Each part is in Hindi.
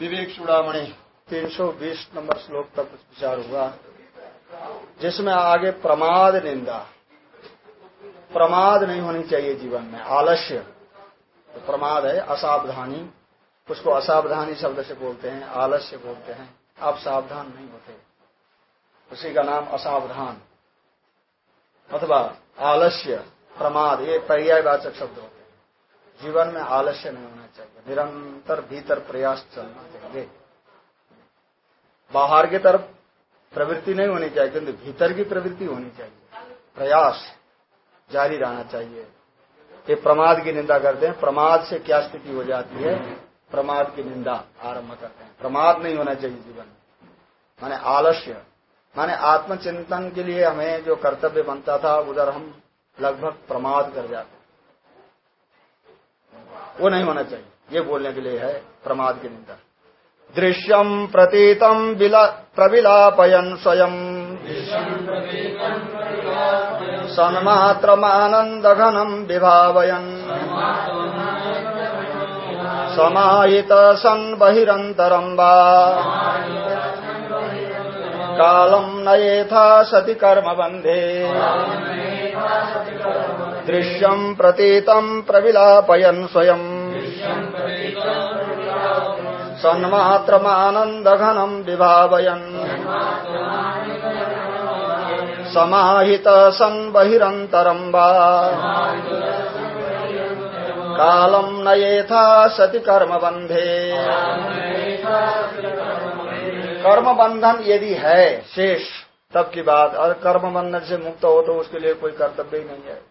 विवेक चूड़ामणि 320 नंबर श्लोक तक विचार हुआ, जिसमें आगे प्रमाद निंदा। प्रमाद नहीं होनी चाहिए जीवन में, आलस्य। तो प्रमाद है, असावधानी। उसको असावधानी शब्द से बोलते हैं, आलस्य बोलते हैं। आप सावधान नहीं होते। उसी का नाम असावधान। अथवा आलस्य, प्रमाद, ये पर्यायवाचक शब्द हैं। जीवन में आलस्य नहीं होना चाहिए। निरंतर भीतर प्रयास चलना चाहिए। बाहर की तरफ़ प्रवृत्ति नहीं होनी चाहिए, किंतु भीतर की प्रवृत्ति होनी चाहिए। प्रयास जारी रहना चाहिए। ये प्रमाद की निंदा करते हैं। प्रमाद से क्या स्थिति हो जाती है? प्रमाद की निंदा आरंभ करते हैं। प्रमाद नहीं होना चाहिए जीवन में। माने आलस्य। माने आत्मचिंतन के लिए हमें जो कर्तव्य बनता था, उधर हम लगभग प्रमाद कर जाते वो नहीं होना चाहिए। ये बोलने के लिए है प्रमाद की निंदा। दृश्यम प्रतीतम प्रविलापयन स्वयं। सन्मात्रमानन्दघनम् विभावयन्। समाहित सन् बहिरन्तरम् वा। कालम् नयेथा सति कर्मबन्धे। दृश्यम् प्रतीतम् प्रविलापयन् स्वयम्। सन्मात्रमानन्दघनम् विभावयन्। समाहित सन् बहिरन्तरम् वा कालम् नयेथा सति कर्मबन्धे। कर्म बंधन यदि है, शेष, तब की बात। और कर्म बंधन से मुक्त हो तो उसके लिए कोई कर्तव्य ही नहीं है।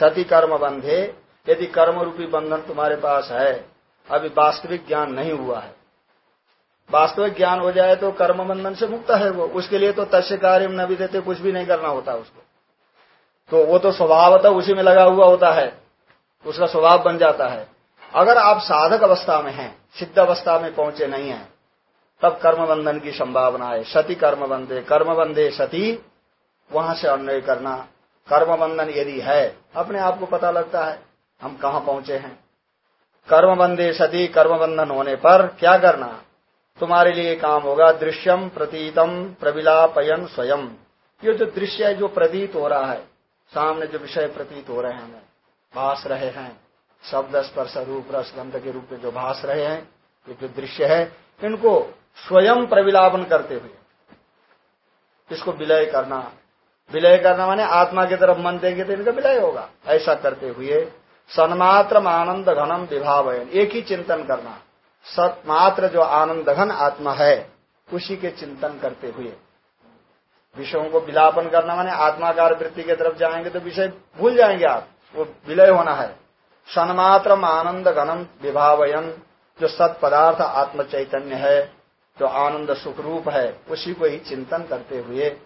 सती कर्म बंधे, यदि कर्म रूपी बंधन तुम्हारे पास है, अभी वास्तविक ज्ञान नहीं हुआ है। वास्तविक ज्ञान हो जाए तो कर्म बंधन से मुक्त है वो। उसके लिए तो तस्य कार्य न भी देते, कुछ भी नहीं करना होता उसको। तो वो तो स्वभावतः उसी में लगा हुआ होता है। उसका स्वभाव बन जाता है। अगर आप साधक अवस्था में हैं, सिद्ध अवस्था में पहुँचे नहीं हैं तब कर्म बंधन की संभावना है। सती कर्म बंधे कर्म बंधे सती, वहाँ से अन्वय करना। कर्म बंधन यदि है, अपने आप को पता लगता है, हम कहा पहुँचे हैं। कर्म बंधे सती कर्म बंधन होने पर क्या करना? तुम्हारे लिए काम होगा, दृश्यम प्रतीतम प्रविलापयन स्वयं। ये जो दृश्य है, जो प्रतीत हो रहा है, सामने जो विषय प्रतीत हो रहे हैं हमें रहे हैं, शब्द स्पर्श रूप रसगंध के रूप में जो भास रहे हैं, ये जो दृश्य है, इनको स्वयं प्रविलापन करते हुए। इसको विलय करना। विलय करना माने आत्मा की तरफ़ मन देंगे तो इनका विलय होगा। ऐसा करते हुए सन्मात्र आनंद घनम विभावयन। एक ही चिंतन करना। सतमात्र जो आनंद घन आत्मा है, उसी के चिंतन करते हुए। विषयों को विलापन करना माने आत्माकार वृत्ति की तरफ़ जाएँगे तो विषय भूल जाएँगे आप। वो विलय होना है। सन्मात्र आनंद घनम विभावयन, जो सत पदार्थ आत्म चैतन्य है। जो आनंद सुख रूप है, उसी को ही चिंतन करते हुए,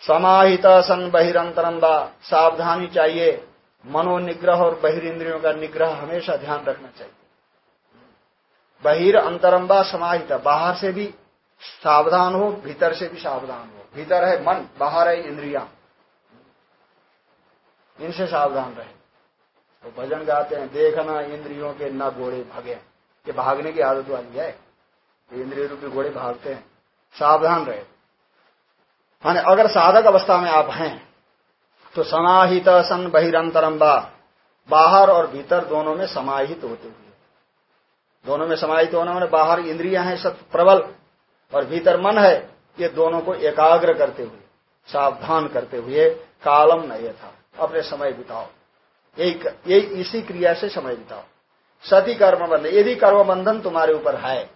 समाहित सन बहिरंतरम सावधानी चाहिए, मनोनिग्रह और बहिर्न्द्रियों का निग्रह हमेशा ध्यान रखना चाहिए। बहिर अंतरम्बा समाहित, बाहर से भी सावधान हो, भीतर से भी सावधान हो। भीतर है मन, बाहर है इंद्रिया। इनसे सावधान रहे। तो भजन गाते हैं, देखना इंद्रियों के न घोड़े भगे। ये भागने की आदत वाली है। इंद्रिय रूपी घोड़े भागते हैं। सावधान रहे। माने अगर साधक अवस्था में आप हैं तो समाहित सन बहिरंतरम बाहर और भीतर दोनों में समाहित होते हुए। दोनों में समाहित होना मैंने बाहर इंद्रियाँ हैं, सब प्रबल और भीतर मन है, ये दोनों को एकाग्र करते हुए, सावधान करते हुए कालम नए था अपने समय बिताओ। यही इसी क्रिया से समय बिताओ। सती कर्म बंधन। यदि कर्म बंधन तुम्हारे ऊपर है।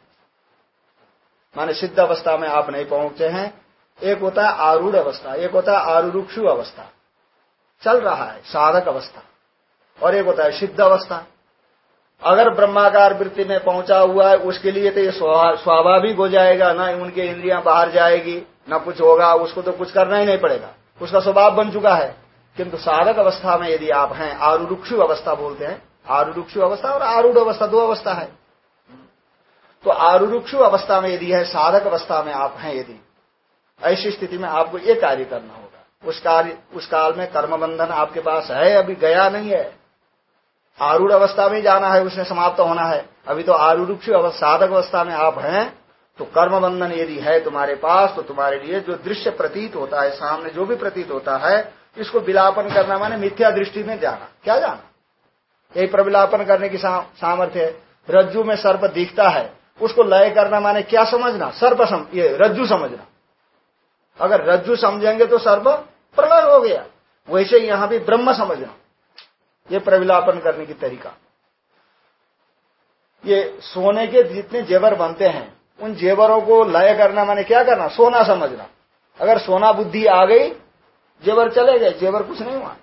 माने सिद्ध अवस्था में आप नहीं पहुँचे हैं। एक होता है आरूढ़ अवस्था, एक होता है आरूक्षु अवस्था। चल रहा है, साधक अवस्था। और एक होता है सिद्ध अवस्था। अगर ब्रह्माकार वृत्ति में पहुँचा हुआ है, उसके लिए तो ये स्वाभाविक हो जाएगा, ना उनके इंद्रियाँ बाहर जाएगी, ना कुछ होगा, उसको तो कुछ करना ही नहीं पड़ेगा। उसका स्वभाव बन चुका है। किंतु साधक अवस्था में यदि आप हैं आरुक्षु अवस्था बोलते हैं आरुक्षु अवस्था और आरूढ़ अवस्था दो अवस्था है। तो आरुक्षु अवस्था में यदि है, साधक अवस्था में आप हैं यदि, ऐसी स्थिति में आपको ये कार्य करना होगा। उस कार्य, उस काल में कर्म बंधन आपके पास है, अभी गया नहीं है। आरूढ़ अवस्था में जाना है, उसने समाप्त होना है। अभी तो आरूढ़ साधक अवस्था में आप हैं तो कर्म बंधन यदि है तुम्हारे पास तो तुम्हारे लिए जो दृश्य प्रतीत होता है, सामने जो भी प्रतीत होता है, इसको विलापन करना माने मिथ्या दृष्टि में जाना। क्या जाना? यही प्रविलापन करने की सामर्थ्य है। रज्जु में सर्प दिखता है उसको लय करना माने क्या समझना? सर्प सम, ये रज्जु समझना। अगर रज्जु समझेंगे तो सर्प प्रलय हो गया। वैसे यहाँ भी ब्रह्म समझना। ये प्रविलापन करने की तरीका। ये सोने के जितने जेवर बनते हैं उन जेवरों को लय करना माने क्या करना? सोना समझना। अगर सोना बुद्धि आ गई जेवर चले गए जेवर कुछ नहीं हुआ।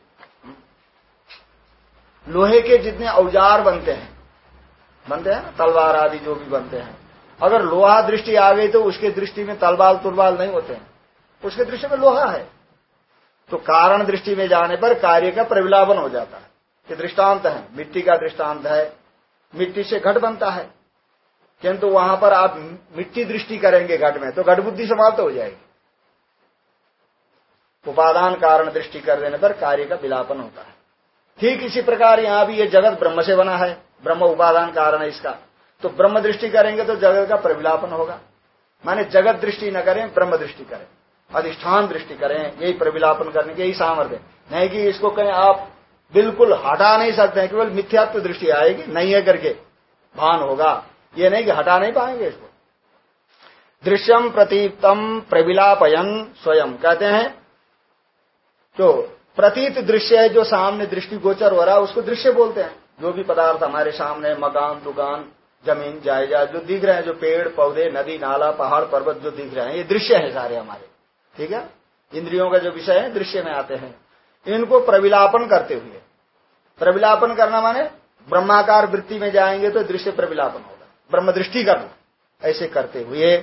लोहे के जितने औज़ार बनते हैं बनते हैं ना तलवार आदि जो भी बनते हैं। अगर लोहा दृष्टि आ गई तो उसके दृष्टि में तलवाल तुलवाल नहीं होते हैं। उसके दृष्टि में लोहा है। तो कारण दृष्टि में जाने पर कार्य का प्रविलापन हो जाता है। ये दृष्टांत है। मिट्टी का दृष्टांत है। मिट्टी से घट बनता है। किंतु वहाँ पर आप मिट्टी दृष्टि करेंगे घट में तो घट बुद्धि समाप्त हो जाएगी। उपादान कारण दृष्टि कर देने पर कार्य का विलापन होता है। ठीक इसी प्रकार यहाँ भी ये जगत ब्रह्म से बना है, ब्रह्म उपादान कारण है इसका। तो ब्रह्म दृष्टि करेंगे तो जगत का प्रविलापन होगा। माने जगत दृष्टि न करें, ब्रह्म दृष्टि करें। अधिष्ठान दृष्टि करें, यही प्रविलापन करने के यही सामर्थ्य नहीं कि इसको कहें आप बिल्कुल हटा नहीं सकते हैं, केवल मिथ्यात्व दृष्टि आएगी, नहीं है करके। भान होगा। ये नहीं कि हटा नहीं पाएँगे इसको। दृश्यम प्रतीतम प्रविलापयन स्वयं। कहते हैं, जो प्रतीत दृश्य है जो सामने दृष्टि गोचर हो रहा है, उसको दृश्य बोलते हैं। जो भी पदार्थ हमारे सामने, मकान, दुकान, ज़मीन जायजा जो दिख रहे हैं, जो पेड़, पौधे, नदी, नाला, पहाड़, पर्वत जो दिख रहे हैं, ये दृश्य है सारे हमारे। ठीक है? इंद्रियों का जो विषय है, दृश्य में आते हैं। इनको प्रविलापन करते हुए। प्रविलापन करना माने ब्रह्माकार वृत्ति में जाएँगे तो दृश्य प्रविलापन होगा। ब्रह्म दृष्टि करना ऐसे करते हुए,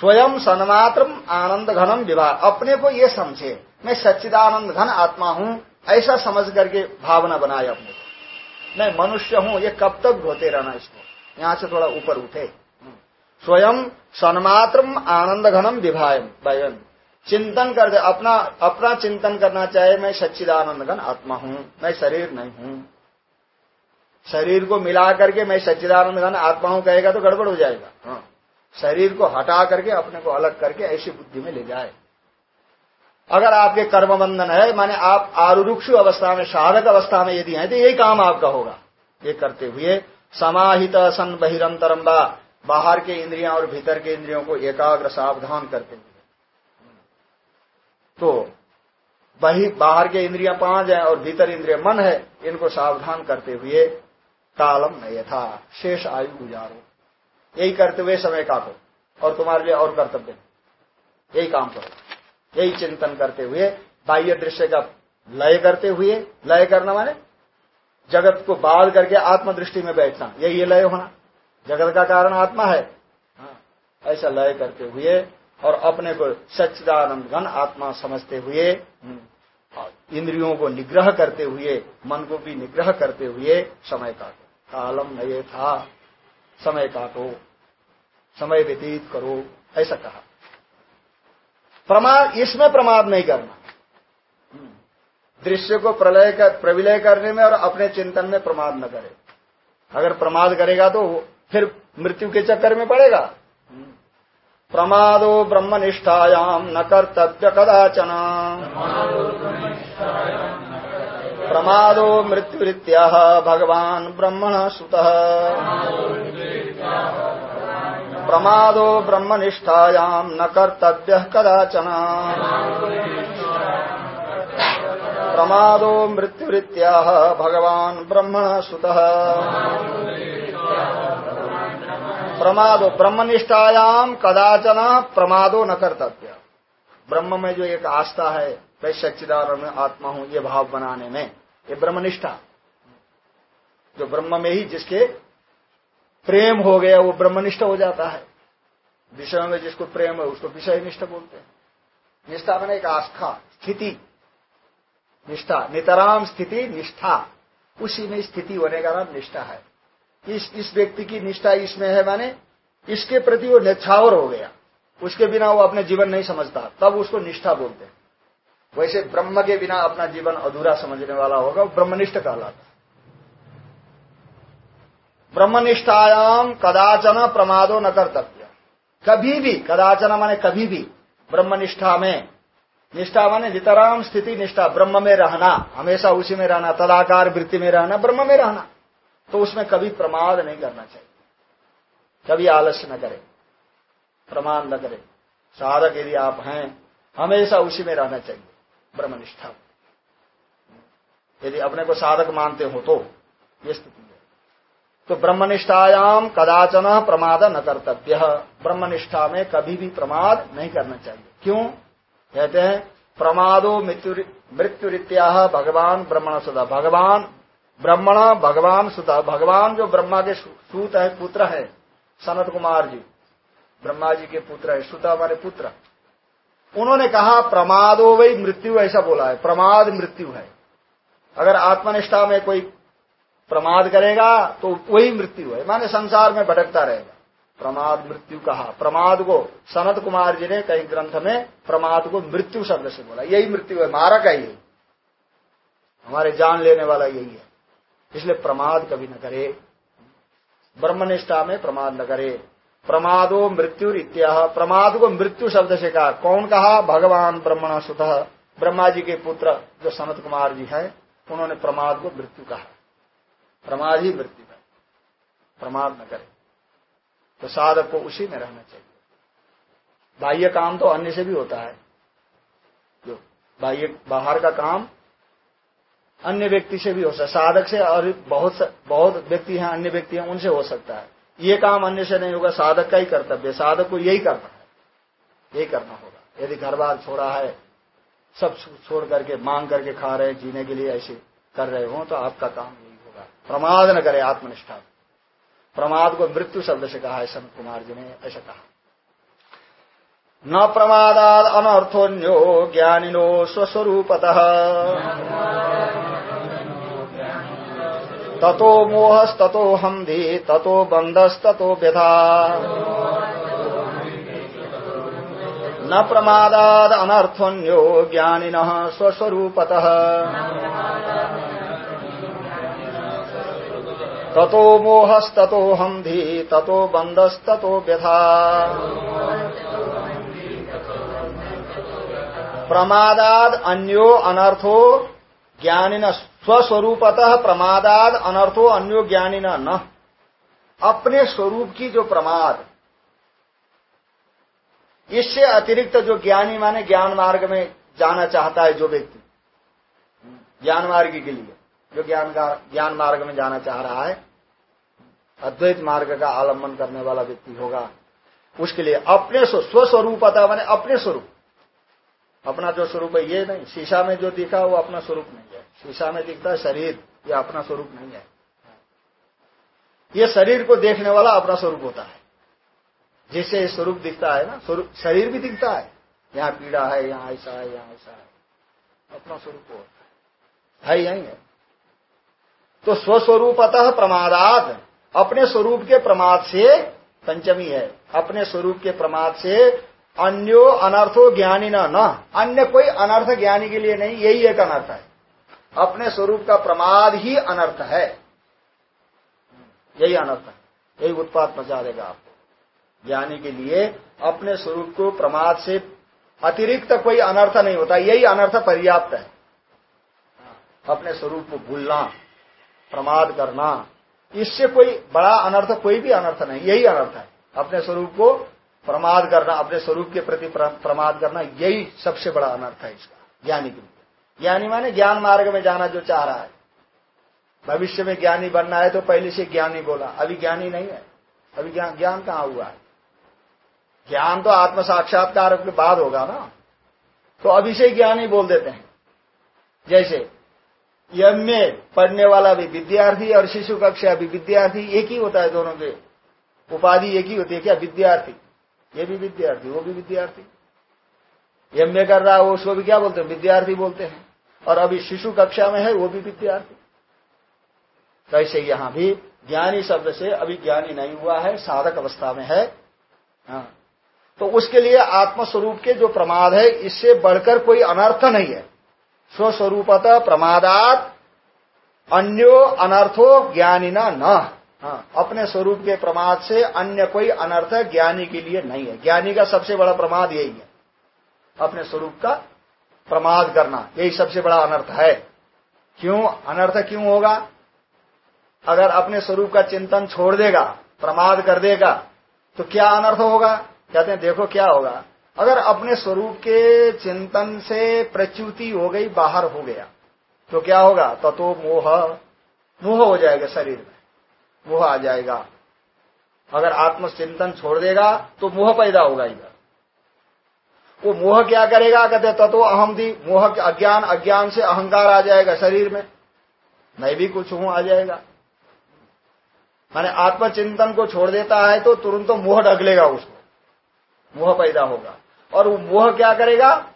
स्वयं सन्मात्र आनंद घनम विवाह। अपने को ये समझे। मैं सच्चिदानंद घन आत्मा हूँ, ऐसा समझ करके भावना बनाए अपने को मैं मनुष्य हूँ, ये कब तक ढोते रहना इसको? यहाँ से थोड़ा ऊपर उठे। स्वयं सन्मात्र आनंद घनम विभायन चिंतन कर दे, अपना अपना चिंतन करना चाहे, मैं सच्चिदानंद घन आत्मा हूँ, मैं शरीर नहीं हूँ। शरीर को मिला करके मैं सच्चिदानंद घन आत्मा हूँ कहेगा तो गड़बड़ हो जाएगा। हाँ। शरीर को हटा करके, अपने को अलग करके ऐसी बुद्धि में ले जाए। अगर आपके कर्म बंधन है, माने आप आरुरुक्षु अवस्था में, साधक अवस्था में यदि है तो यही काम आपका होगा। ये करते हुए समाहित सन बहिरंतरम बाहर के इंद्रियाँ और भीतर के इंद्रियों को एकाग्र सावधान करते हुए। तो वही बाहर के इंद्रिया पाँच है और भीतर इंद्रिय मन है, इनको सावधान करते हुए कालम नहीं था शेष आयु गुजारो। यही करते हुए समय काटो और तुम्हारे लिए और कर्तव्य यही काम करो। यही चिंतन करते हुए बाह्य दृश्य का लय करते हुए लय करना माने जगत को बाल करके आत्मदृष्टि में बैठना। यही लय होना। जगत का कारण आत्मा है। हाँ, ऐसा लय करते हुए और अपने को सच्चिदानंद घन आत्मा समझते हुए हम्म, इंद्रियों को निग्रह करते हुए मन को भी निग्रह करते हुए समय काटो। कालम नये था। समय काटो। समय व्यतीत करो। ऐसा कहा। प्रमाद, इसमें प्रमाद नहीं करना। दृश्य को प्रलय कर, प्रविलय करने में और अपने चिंतन में प्रमाद न करे। अगर प्रमाद करेगा तो फिर मृत्यु के चक्कर में पड़ेगा। प्रमादो ब्रह्म निष्ठायाम न कर्तव्य कदाचन। प्रमादो मृत्युरीत्याह भगवान ब्रह्मण सुतः। प्रमादो ब्रह्मनिष्ठायाम् न कर्तव्य कदाचन। प्रमादो मृत्युरीत्याह भगवान् ब्रह्मण सुतः। प्रमादो ब्रह्मनिष्ठायाम कदाचन प्रमादो न कर्तव्य। ब्रह्म में जो एक आस्था है में आत्मा हूँ, ये भाव बनाने में, ये ब्रह्मनिष्ठा। जो ब्रह्म में ही जिसके प्रेम हो गया, वो ब्रह्मनिष्ठ हो जाता है। विषय में जिसको प्रेम है, उसको विषय निष्ठ बोलते हैं। निष्ठा मैंने एक आस्था, स्थिति। निष्ठा, नितराम स्थिति, निष्ठा। उसी में स्थिति होने का नाम निष्ठा है। इस इस व्यक्ति की निष्ठा इसमें है माने, इसके प्रति वो निछावर हो गया। उसके बिना वो अपने जीवन नहीं समझता। तब उसको निष्ठा बोलते हैं। वैसे ब्रह्म के बिना अपना जीवन अधूरा समझने वाला होगा, वो ब्रह्मनिष्ठ कहलाता ब्रह्मनिष्ठायाम कदाचन प्रमादो न कर्तव्य। कभी भी, कदाचन माने कभी भी, ब्रह्मनिष्ठा में। निष्ठा माने नितराम स्थिति निष्ठा, ब्रह्म में रहना, हमेशा उसी में रहना, तदाकार वृत्ति में रहना, ब्रह्म में रहना। तो उसमें कभी प्रमाद नहीं करना चाहिए। कभी आलस्य न करे प्रमाण न करे। साधक यदि आप हैं, हमेशा उसी में रहना चाहिए, ब्रह्मनिष्ठा यदि अपने को साधक मानते हो तो ये स्थिति तो ब्रह्मनिष्ठायाम कदाचन प्रमाद न कर्तव्य। ब्रह्मनिष्ठा में कभी भी प्रमाद नहीं करना चाहिए। क्यों? कहते हैं, प्रमादो मृत्यु रीत्या भगवान ब्रह्मण सुधा भगवान ब्रह्मण भगवान सुधा। भगवान जो ब्रह्मा के सूत है, पुत्र है, सनत कुमार जी। ब्रह्मा जी के पुत्र है सुता हमारे पुत्र। उन्होंने कहा, प्रमादो वही मृत्यु ऐसा बोला है। प्रमाद मृत्यु है। अगर आत्मनिष्ठा में कोई प्रमाद करेगा तो वही मृत्यु है। माने संसार में भटकता रहेगा। प्रमाद मृत्यु कहा। प्रमाद को सनत कुमार जी ने कई ग्रंथ में प्रमाद को मृत्यु शब्द से बोला। यही मृत्यु है, मारक है यही हमारे जान लेने वाला यही है। इसलिए प्रमाद कभी न करे। ब्रह्मनिष्ठा में प्रमाद न करे। प्रमादो मृत्यु इत्या प्रमाद को मृत्यु शब्द से कहा। कौन कहा? भगवान ब्रह्मणा सुत। ब्रह्मा जी के पुत्र जो सनत कुमार जी है, उन्होंने प्रमाद को मृत्यु कहा। प्रमाद ही मृत्यु है प्रमाद न करे। तो साधक को उसी में रहना चाहिए। बाह्य काम तो अन्य से भी होता है। जो बाह्य, बाहर का काम अन्य व्यक्ति से भी हो सकता है। साधक से और बहुत बहुत व्यक्ति हैं, अन्य व्यक्ति हैं, उनसे हो सकता है। ये काम अन्य से नहीं होगा, साधक का ही कर्तव्य साधक को यही करना है। यही करना होगा। यदि घर बार छोड़ा है, सब छोड़ करके, मांग करके खा रहे जीने के लिए ऐसे कर रहे हो तो आपका काम प्रमाद न करे आत्मनिष्ठा। प्रमाद को मृत्यु शब्द से कहा है संत कुमार जी ने, ऐसा कहा। न प्रमादाद अनर्थोन्यो ज्ञानिनो स्वस्वरूपतः। ततो मोहस्ततो हंधि ततो बंधस्ततो व्यथा। न प्रमादाद अनर्थोन्यो ज्ञानिनः स्वस्वरूपतः। ततो मोहस्ततो हंधि ततो बंधस्ततो व्यथा। प्रमादाद अन्यो अनर्थो ज्ञानी न स्वस्वरूपतः प्रमादाद अनर्थो अन्यो ज्ञानी न। अपने स्वरूप की जो प्रमाद, इससे अतिरिक्त जो ज्ञानी माने ज्ञान मार्ग में जाना चाहता है जो व्यक्ति, ज्ञान मार्ग के लिए। जो ज्ञान का ज्ञान मार्ग में जाना चाह रहा है। अद्वैत मार्ग का आलंबन करने वाला व्यक्ति होगा। उसके लिए अपने स्वस्वरूपता माने अपने स्वरूप। अपना जो स्वरूप है, ये नहीं। शीशा में जो दिखा, वो अपना स्वरूप नहीं है। शीशा में दिखता है शरीर, ये अपना स्वरूप नहीं है। ये शरीर को देखने वाला अपना स्वरूप होता है। जिससे स्वरूप दिखता है ना, स्वरूप शरीर भी दिखता है। यहाँ पीड़ा है, यहाँ ऐसा है, यहाँ ऐसा है। अपना स्वरूप होता है। यही है। तो स्वस्वरूपतः प्रमादात अपने स्वरूप के प्रमाद से पंचमी है। अपने स्वरूप के प्रमाद से अन्यो अनर्थो ज्ञानी न। न अन्य कोई अनर्थ ज्ञानी के लिए नहीं, यही एक अनर्थ है। अपने स्वरूप का प्रमाद ही अनर्थ है। यही अनर्थ है। यही उत्पाद पहुँचा देगा आपको। ज्ञानी के लिए अपने स्वरूप को प्रमाद से अतिरिक्त कोई अनर्थ नहीं होता। यही अनर्थ पर्याप्त है। अपने स्वरूप को भूलना। प्रमाद करना। इससे कोई बड़ा अनर्थ, कोई भी अनर्थ नहीं, यही अनर्थ है। अपने स्वरूप को प्रमाद करना, अपने स्वरूप के प्रति प्रमाद करना, यही सबसे बड़ा अनर्थ है इसका, ज्ञानी के लिए। ज्ञानी माने ज्ञान मार्ग में जाना जो चाह रहा है। भविष्य में ज्ञानी बनना है तो पहले से ज्ञानी बोला। अभी ज्ञानी नहीं है। अभी ज्ञान कहाँ हुआ है? ज्ञान तो आत्म साक्षात्कार के बाद होगा ना। तो अभी से ज्ञानी बोल देते हैं। जैसे यम में पढ़ने वाला भी विद्यार्थी और शिशु कक्षा भी विद्यार्थी एक ही होता है दोनों के। उपाधि एक ही होती है क्या? विद्यार्थी। ये भी विद्यार्थी, वो भी विद्यार्थी। एम ए कर रहा है, उसको भी क्या बोलते हैं? विद्यार्थी बोलते हैं। और अभी शिशु कक्षा में है, वो भी विद्यार्थी। कैसे यहाँ भी ज्ञानी शब्द से अभी ज्ञानी नहीं हुआ है, साधक अवस्था में है। हाँ। तो उसके लिए आत्मस्वरूप के जो प्रमाद है, इससे बढ़कर कोई अनर्थ नहीं है। स्वस्वरूपत प्रमादात अन्यो अनर्थो ज्ञानी न। हाँ। अपने स्वरूप के प्रमाद से अन्य कोई अनर्थ ज्ञानी के लिए नहीं है। ज्ञानी का सबसे बड़ा प्रमाद यही है। अपने स्वरूप का प्रमाद करना यही सबसे बड़ा अनर्थ है। क्यों? अनर्थ क्यों होगा? अगर अपने स्वरूप का चिंतन छोड़ देगा प्रमाद कर देगा तो क्या अनर्थ होगा? कहते हैं देखो क्या होगा। अगर अपने स्वरूप के चिंतन से प्रच्युति हो गई बाहर हो गया तो क्या होगा? तो, तो मोह। मोह हो जाएगा शरीर में। मोह आ जाएगा। अगर आत्मचिंतन छोड़ देगा तो मोह पैदा होगा इधर वो मोह क्या करेगा? कहते तत्व अहम दी। मोह अज्ञान अज्ञान से अहंकार आ जाएगा शरीर में। मैं भी कुछ हूँ आ जाएगा। माने आत्मचिंतन को छोड़ देता है तो तुरंत तो मोह ढगलेगा उसको। मोह पैदा होगा। और वो मोह क्या करेगा?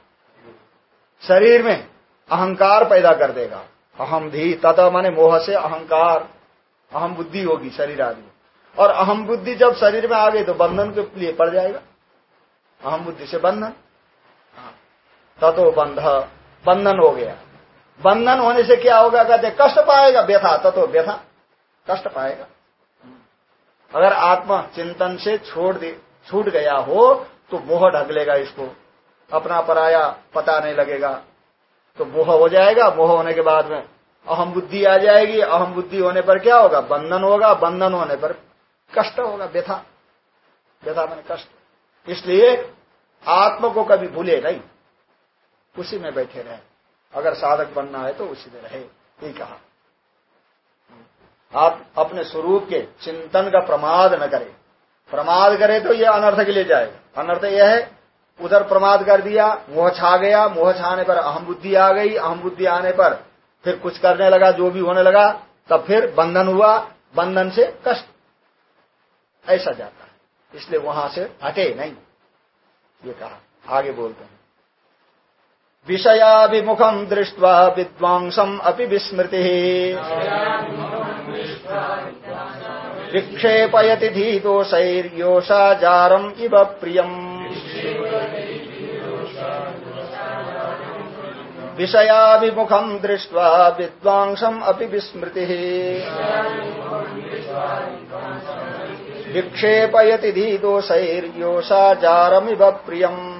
शरीर में अहंकार पैदा कर देगा। अहम धी तथा माने मोह से अहंकार। अहम बुद्धि होगी शरीर आदि। और अहम बुद्धि जब शरीर में आ गई तो बंधन के लिए पड़ जाएगा। अहम बुद्धि से बंधन। ततो बंध। बंधन हो गया। बंधन होने से क्या होगा? कहते कष्ट पाएगा व्यथा, ततो व्यथा। कष्ट पाएगा। अगर आत्मा चिंतन से छोड़ दे, छूट गया हो तो मोह ढक लेगा इसको। अपना पराया पता नहीं लगेगा। तो मोह हो जाएगा, मोह होने के बाद में अहम बुद्धि आ जाएगी। अहम बुद्धि होने पर क्या होगा? बंधन होगा। बंधन होने पर कष्ट होगा, व्यथा। व्यथा मैंने कष्ट। इसलिए आत्मा को कभी भूले नहीं। उसी में बैठे रहे। अगर साधक बनना है तो उसी में रहे। ये कहा। आप अपने स्वरूप के चिंतन का प्रमाद न करें। प्रमाद करें तो यह अनर्थ के लिए जाएगा। अनर्थ यह है, उधर प्रमाद कर दिया, मोह छा गया, मोह छाने पर अहम बुद्धि आ गई, अहम बुद्धि आने पर फिर कुछ करने लगा, जो भी होने लगा, तब फिर बंधन हुआ, बंधन से कष्ट। ऐसा जाता है। इसलिए वहाँ से हटे नहीं। ये कहा। आगे बोलते हैं। विषयाभिमुखम दृष्ट्वा विद्वांसम अपि विस्मृति। विक्षेपयति धीतोषैर्योषाजारम् इव प्रियम्। विषयाभिमुखम् दृष्ट्वा विद्वांसम् अपि विस्मृतिः। विक्षेपयति धीतोषैर्योषाजारमिव प्रियम्।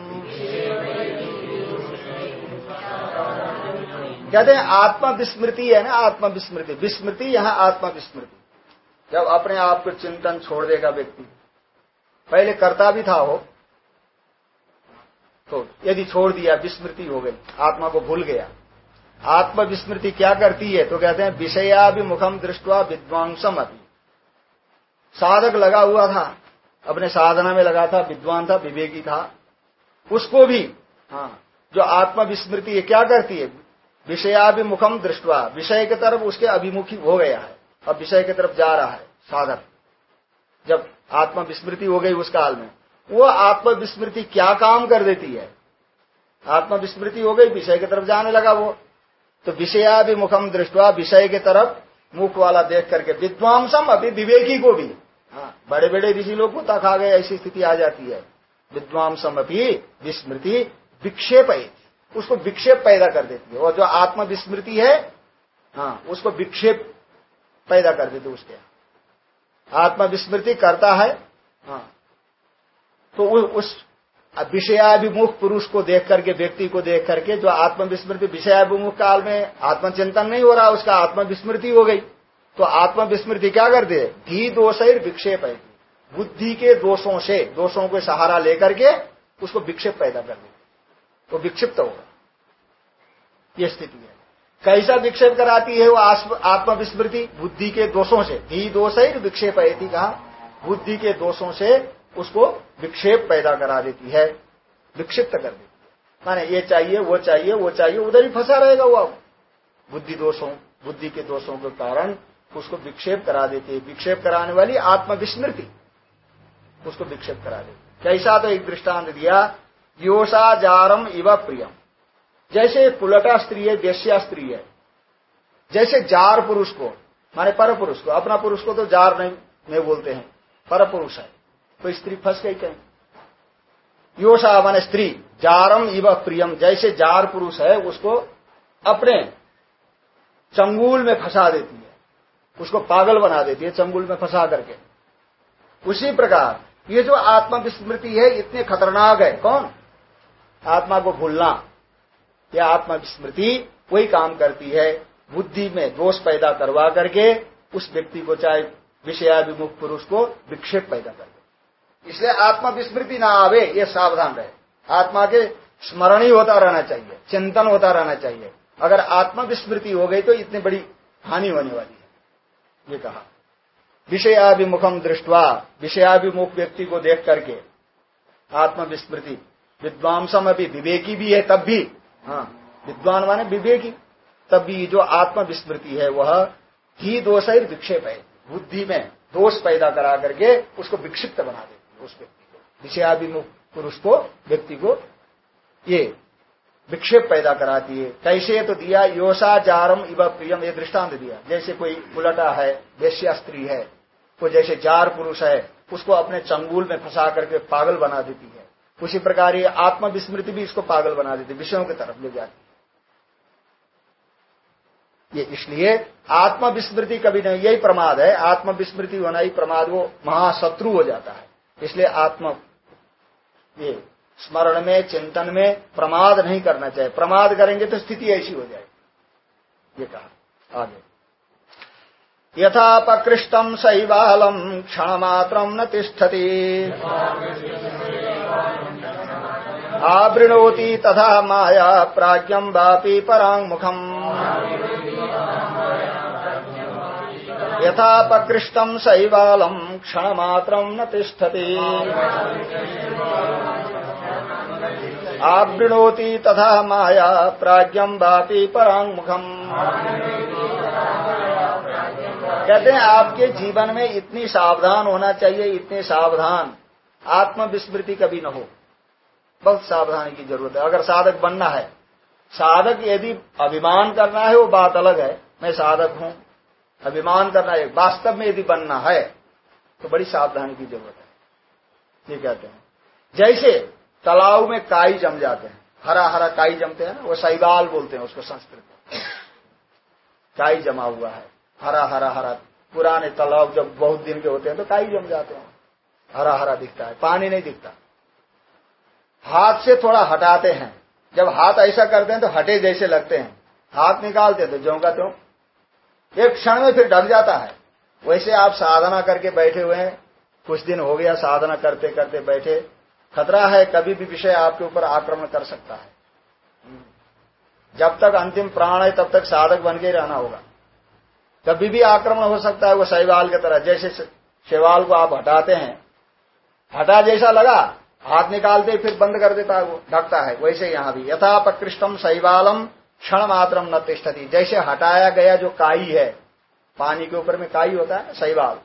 कहते हैं आत्मा विस्मृति है ना आत्मा विस्मृति विस्मृति यहाँ आत्मा विस्मृति जब अपने आप को चिंतन छोड़ देगा व्यक्ति। पहले करता भी था हो तो यदि छोड़ दिया, विस्मृति हो गई, आत्मा को भूल गया। आत्मा विस्मृति क्या करती है? तो कहते हैं विषया भी मुखम दृष्टवा विद्वांसम अभी साधक लगा हुआ था, अपने साधना में लगा था, विद्वान था, विवेकी था। उसको भी हाँ जो आत्मा विस्मृति क्या करती है? विषयाभिमुखम दृष्टवा, विषय की तरफ़ उसके अभिमुखी हो गया है। अब विषय की तरफ़ जा रहा है साधक जब आत्मा विस्मृति हो गई उस काल में, वो आत्मा विस्मृति क्या काम कर देती है? आत्मा विस्मृति हो गई, विषय की तरफ़ जाने लगा वो। तो विषयाभिमुखम दृष्टवा विषय की तरफ़ मुख वाला देख करके विद्वांसम अभी विवेकी को भी। हाँ बड़े बड़े ऋषि लोग को तक आ गए, ऐसी स्थिति आ जाती है। विद्वांसम अभी विस्मृति विक्षेप उसको विक्षेप पैदा कर देती है। और जो आत्मविस्मृति है हाँ उसको विक्षेप पैदा कर देती उसके। आत्म विस्मृति करता है। हाँ। तो उस विषयाभिमुख पुरुष को देख करके व्यक्ति को देख करके जो आत्मविस्मृति विषयाभिमुख काल में आत्मचिंतन नहीं हो रहा उसका आत्मविस्मृति हो गई। तो आत्मविस्मृति क्या कर दे धी दोष विक्षेप है। बुद्धि के दोषों से दोषों को सहारा लेकर के उसको विक्षेप पैदा कर दे तो विक्षिप्त होगा। ये स्थिति है। कैसा विक्षेप कराती है वो आत्मविस्मृति? बुद्धि के दोषों से। धी दोष ही विक्षेप ऐसी कहा। बुद्धि के दोषों से उसको विक्षेप पैदा करा देती है। विक्षिप्त कर देती है। माने ये चाहिए, वो चाहिए वो चाहिए, उधर ही फंसा रहेगा वो अब। बुद्धि दोषों, बुद्धि के दोषों के कारण उसको विक्षेप करा देती है। विक्षेप कराने वाली आत्मविस्मृति उसको विक्षेप करा देती कैसा तो एक दृष्टांत दिया, योषाजारम इव प्रियम। जैसे पुलटा स्त्री है वेश्या स्त्री है। जैसे जार पुरुष को, माने पर पुरुष को, अपना पुरुष को तो जार नहीं नहीं बोलते हैं। पर पुरुष है। तो स्त्री फंस गई कहीं योषा माने स्त्री, जारम इव प्रियम, जैसे जार पुरुष है, उसको अपने चंगुल में फंसा देती है। उसको पागल बना देती है चंगुल में फंसा करके। उसी प्रकार, ये जो आत्मविस्मृति है, इतने खतरनाक है। कौन? आत्मा को भूलना। यह आत्मविस्मृति वही काम करती है। बुद्धि में दोष पैदा करवा करके उस व्यक्ति को चाहे विषयाभिमुख पुरुष को विक्षेप पैदा कर इसलिए आत्मविस्मृति ना आवे, ये सावधान रहे। आत्मा के स्मरण ही होता रहना चाहिए, चिंतन होता रहना चाहिए। अगर आत्मविस्मृति हो गई तो इतनी बड़ी हानि होने वाली है। ये कहा। विषयाभिमुखम दृष्टवा, विषयाभिमुख व्यक्ति को देख करके आत्मविस्मृति विद्वांसम अभी विवेकी भी है तब भी हाँ विद्वान माने विवेकी। तब भी जो आत्मविस्मृति है, वह ही दोष है विक्षेप है। बुद्धि में दोष पैदा करा करके उसको विक्षिप्त बना देती है उस व्यक्ति को। विषयाभिमुख पुरुष को, व्यक्ति को ये विक्षेप पैदा कराती है। कैसे तो दिया योषाचारम इव प्रियम, ये दृष्टांत दिया। जैसे कोई उलटा है, वेश्या स्त्री है, वो जैसे जार पुरुष है, उसको अपने चंगुल में फंसा करके पागल बना देती है। उसी प्रकार ये आत्मविस्मृति भी इसको पागल बना देती, विषयों की तरफ़ ले जाती। ये इसलिए आत्मविस्मृति कभी नहीं, यही प्रमाद है, आत्मविस्मृति होना ही प्रमाद, वो महाशत्रु हो जाता है। इसलिए आत्म, ये स्मरण में, चिंतन में प्रमाद नहीं करना चाहिए। प्रमाद करेंगे तो स्थिति ऐसी हो जाएगी। ये कहा। आगे। यथापकृष्टम शैवालम क्षण मात्र न तिष्ठति। आवृणोति तथा माया प्राज्ञम वापी परांगमुखम यथापकृष्टम शैवालम क्षण न तिष्ठति। आवृणोति तथा माया प्राज्ञम वापी परांगमुखम कहते हैं, आपके जीवन में इतनी सावधान होना चाहिए, इतने सावधान। आत्मविस्मृति कभी न हो। बहुत सावधानी की ज़रूरत है। अगर साधक बनना है, साधक यदि अभिमान करना है, वो बात अलग है। मैं साधक हूँ, अभिमान करना है, वास्तव में यदि बनना है तो बड़ी सावधानी की ज़रूरत है। ये कहते हैं। जैसे तालाब में काई जम जाते हैं हरा हरा काई जमते हैं ना, वो सैगाल बोलते हैं उसको संस्कृत काई जमा हुआ है हरा हरा हरा पुराने तालाब जब बहुत दिन के होते हैं तो काई जम जाते हैं। हरा हरा दिखता है, पानी नहीं दिखता। हाथ से थोड़ा हटाते हैं। जब हाथ ऐसा करते हैं तो हटे जैसे लगते हैं। हाथ निकालते तो ज्यो का त्यों एक क्षण में फिर ढक जाता है। वैसे आप साधना करके बैठे हुए हैं, कुछ दिन हो गया साधना करते करते बैठे। खतरा है, कभी भी विषय आपके ऊपर आक्रमण कर सकता है। जब तक अंतिम प्राण है, तब तक साधक बन के रहना होगा। कभी भी आक्रमण हो सकता है वो शैवाल की तरह। जैसे शैवाल को आप हटाते हैं हटा जैसा लगा, हाथ निकालते फिर बंद कर देता है वो, ढकता है, वैसे यहाँ भी। यथापकृष्टम शैवालम क्षण मात्रम न तिष्ठती। जैसे हटाया गया जो काई है, पानी के ऊपर में काई होता है शैवाल।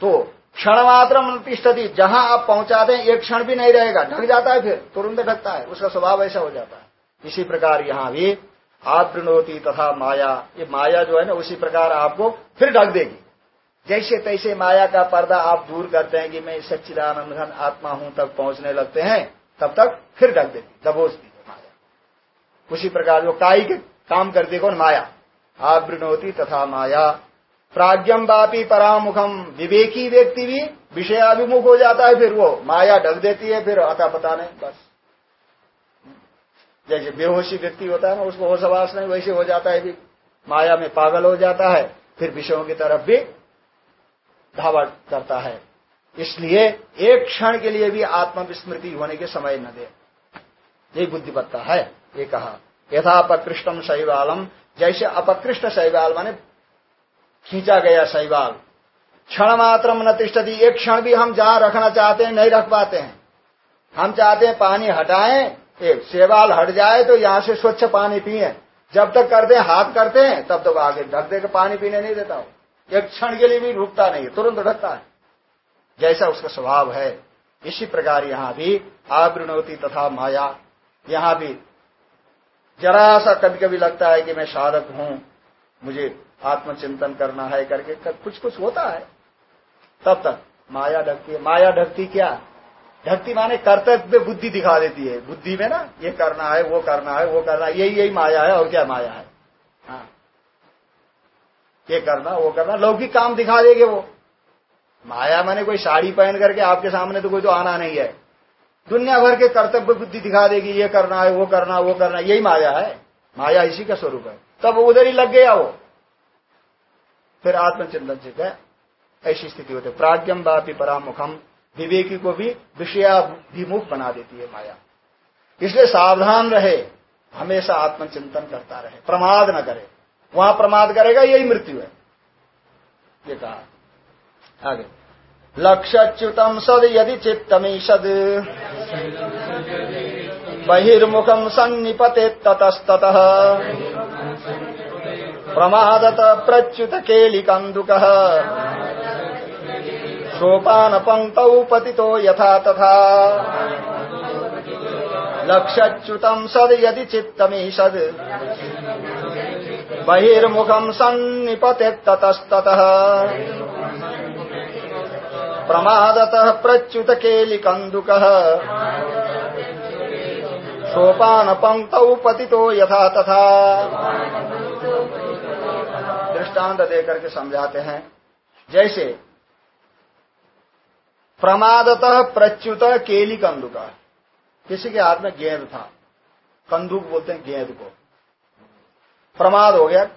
तो क्षण मात्रम न तिष्ठती, जहाँ आप पहुंचाते हैं, एक क्षण भी नहीं रहेगा, ढक जाता है फिर, तुरंत ढकता है, उसका स्वभाव ऐसा हो जाता है। इसी प्रकार यहाँ भी आपृणोती तथा माया, ये माया जो है ना, उसी प्रकार आपको फिर ढक देगी। जैसे तैसे माया का पर्दा आप दूर करते हैं कि मैं सच्चिदानंद घन आत्मा हूँ तक पहुँचने लगते हैं, तब तक फिर ढक देती दबोचती है माया। उसी प्रकार जो काई के काम करती कौन माया। आवृणोती तथा माया। प्राज्ञम बापी परामुखम विवेकी व्यक्ति भी विषयाभिमुख हो जाता है, फिर वो माया ढक देती है, फिर आता पता नहीं, बस। जैसे बेहोशी व्यक्ति होता है ना, उसको होशवास नहीं, वैसे हो जाता है भी माया में पागल हो जाता है, फिर विषयों की तरफ़ भी धावा करता है। इसलिए एक क्षण के लिए भी आत्मविस्मृति होने के समय न दे। यही बुद्धिमत्ता है, ये कहा। यथा अपकृष्टम शैवालम, जैसे अपकृष्ट शैवाल माने खींचा गया शैवाल। क्षण मात्र न तिष्ठती, एक क्षण भी हम जहाँ रखना चाहते हैं, नहीं रख पाते हैं। हम चाहते हैं पानी हटाएँ, एक शैवाल हट जाए तो यहाँ से स्वच्छ पानी पिए। जब तक करते हैं, हाथ करते हैं, तब तक आगे ढक दे पानी पीने नहीं देता हूँ। एक क्षण के लिए भी रुकता नहीं तुरंत ढकता है। जैसा उसका स्वभाव है, इसी प्रकार यहाँ भी आवृणवती तथा माया, यहाँ भी जरा सा कभी कभी लगता है कि मैं साधक हूँ, मुझे आत्मचिंतन करना है करके कुछ कुछ होता है। तब तक माया ढकती है। माया ढकती क्या? ढकती माने कर्तव्य बुद्धि दिखा देती है। बुद्धि में ना, ये करना है, वो करना है, वो करना है यही यही माया है और क्या माया है हाँ? ये करना, वो करना, लौकिक काम दिखा देंगे वो। माया मैंने कोई साड़ी पहन करके आपके सामने तो कोई तो आना नहीं है। दुनिया भर के कर्तव्य बुद्धि दिखा देगी, ये करना है, वो करना वो करना, यही माया है। माया इसी का स्वरूप है। तब उधर ही लग गया वो। फिर आत्मचिंतन से क्या ऐसी स्थिति होती है। प्राज्ञम बापी परामुखम विवेकी को भी विषयाभिमुख बना देती है माया। इसलिए सावधान रहे, हमेशा आत्मचिंतन करता रहे, प्रमाद न करे। वहाँ प्रमाद करेगा, यही मृत्यु है। ये कहा। आगे। लक्ष्यच्युतम सद यदि चित्तमीषद। बहिर्मुखम सन्निपते ततस्तत। प्रमादत प्रच्युत केलिकन्दुक। सोपान पंक्तौ पतितो यथा तथा। लक्ष्यच्युतम सद यदि चित्तमीषद। बहिर्मुखम सन्निपते ततस्ततः प्रमादतः प्रच्युत केलिकन्दुकः सोपान पंक्तौ पतितो यथा तथा। दृष्टांत देकर के समझाते हैं। जैसे, प्रमादतः प्रच्युत केली कंदुका किसी के हाथ में गेंद था। कंदुक बोलते हैं गेंद को। प्रमाद हो गया,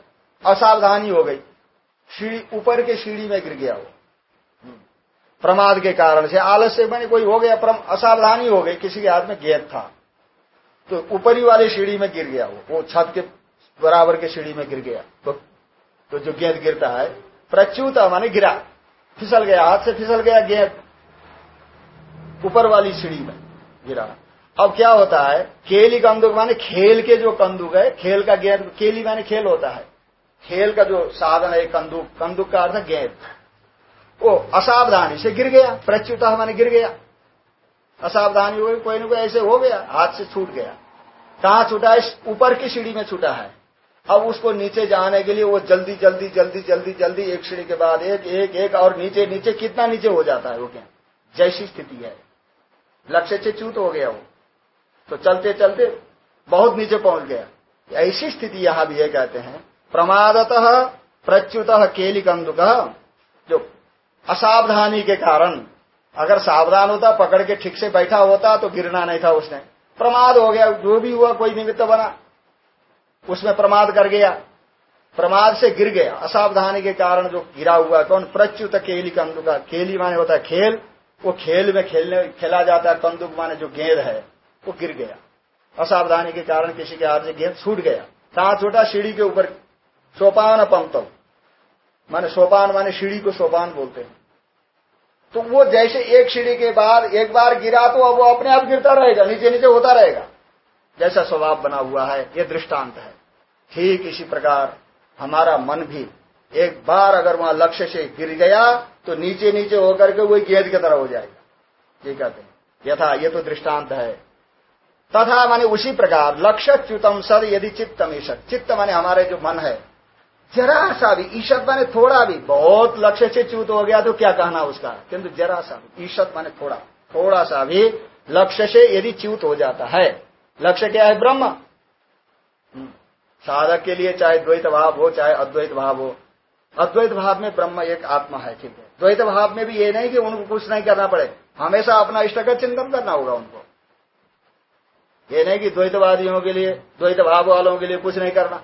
असावधानी हो गई। सीढ़ी ऊपर के सीढ़ी में गिर गया वो। प्रमाद के कारण से आलस्य मैंने कोई हो गया असावधानी हो गई, किसी के हाथ में गेंद था। तो ऊपरी वाली सीढ़ी में गिर गया वो वो छत के बराबर के सीढ़ी में गिर गया। तो तो जो गेंद गिरता है, प्रच्युत माने गिरा। फिसल गया, हाथ से फिसल गया, गेंद। ऊपर वाली सीढ़ी में गिरा। अब क्या होता है? केली कंदुक, माने खेल के जो कंदुक है, खेल का गेंद केली माने खेल होता है। खेल का जो साधन है, कंदुक कंदुक का अर्थ गेंद। वो असावधानी से गिर गया प्रच्युता माने गिर गया। असावधानी हुई कोई ना कोई ऐसे हो गया, हाथ से छूट गया। कहा छूटा है? ऊपर की सीढ़ी में छूटा है। अब उसको नीचे जाने के लिए वो जल्दी जल्दी जल्दी जल्दी जल्दी एक सीढ़ी के बाद एक एक एक, और नीचे नीचे, कितना नीचे हो जाता है वो क्या जैसी स्थिति है। लक्ष्य से च्यूत हो गया वो। तो चलते चलते बहुत नीचे पहुँच गया। ऐसी स्थिति यहाँ भी ये कहते हैं, प्रमादतः प्रच्युत केली कंदुक जो असावधानी के कारण, अगर सावधान होता, पकड़ के ठीक से बैठा होता तो गिरना नहीं था उसने। प्रमाद हो गया, जो भी हुआ, कोई निमित्त बना। उसमें प्रमाद कर गया। प्रमाद से गिर गया। असावधानी के कारण जो गिरा हुआ, कौन? प्रच्युत केली कंदुका केली माने होता है खेल। वो खेल में खेलने, खेला जाता है, कंदुक माने जो गेंद है। वो गिर गया। असावधानी के कारण किसी के हाथ से गेंद छूट गया। कहा छोटा सीढ़ी के ऊपर सोपान पंक्तव माने सोपान माने सीढ़ी को सोपान बोलते हैं। तो वो जैसे एक सीढ़ी के बाद एक बार गिरा तो वो अपने आप गिरता रहेगा, नीचे नीचे होता रहेगा। जैसा स्वभाव बना हुआ है, ये दृष्टांत है। ठीक इसी प्रकार हमारा मन भी एक बार अगर वहाँ लक्ष्य से गिर गया तो नीचे नीचे होकर के वही गेंद की तरह हो जाएगा। ये कहते हैं। यथा, ये तो दृष्टांत है। तथा माने उसी प्रकार लक्ष्य च्युतम सद यदि चित्तम ईशत चित्त माने हमारे जो मन है। जरा सा भी ईशत माने थोड़ा भी, बहुत लक्ष्य से च्युत हो गया तो क्या कहना उसका? किंतु जरा सा भी ईशत माने थोड़ा थोड़ा सा भी लक्ष्य से यदि च्युत हो जाता है। लक्ष्य क्या है? ब्रह्म। हम्म। साधक के लिए चाहे द्वैत भाव हो, चाहे अद्वैत भाव हो। अद्वैत भाव में ब्रह्म एक आत्मा है, ठीक है। द्वैत भाव में भी ये नहीं कि उनको कुछ नहीं करना पड़े। हमेशा अपना इष्ट का चिंतन करना होगा उनको। ये नहीं कि द्वैतवादियों के लिए द्वैत भाव वालों के लिए कुछ नहीं करना।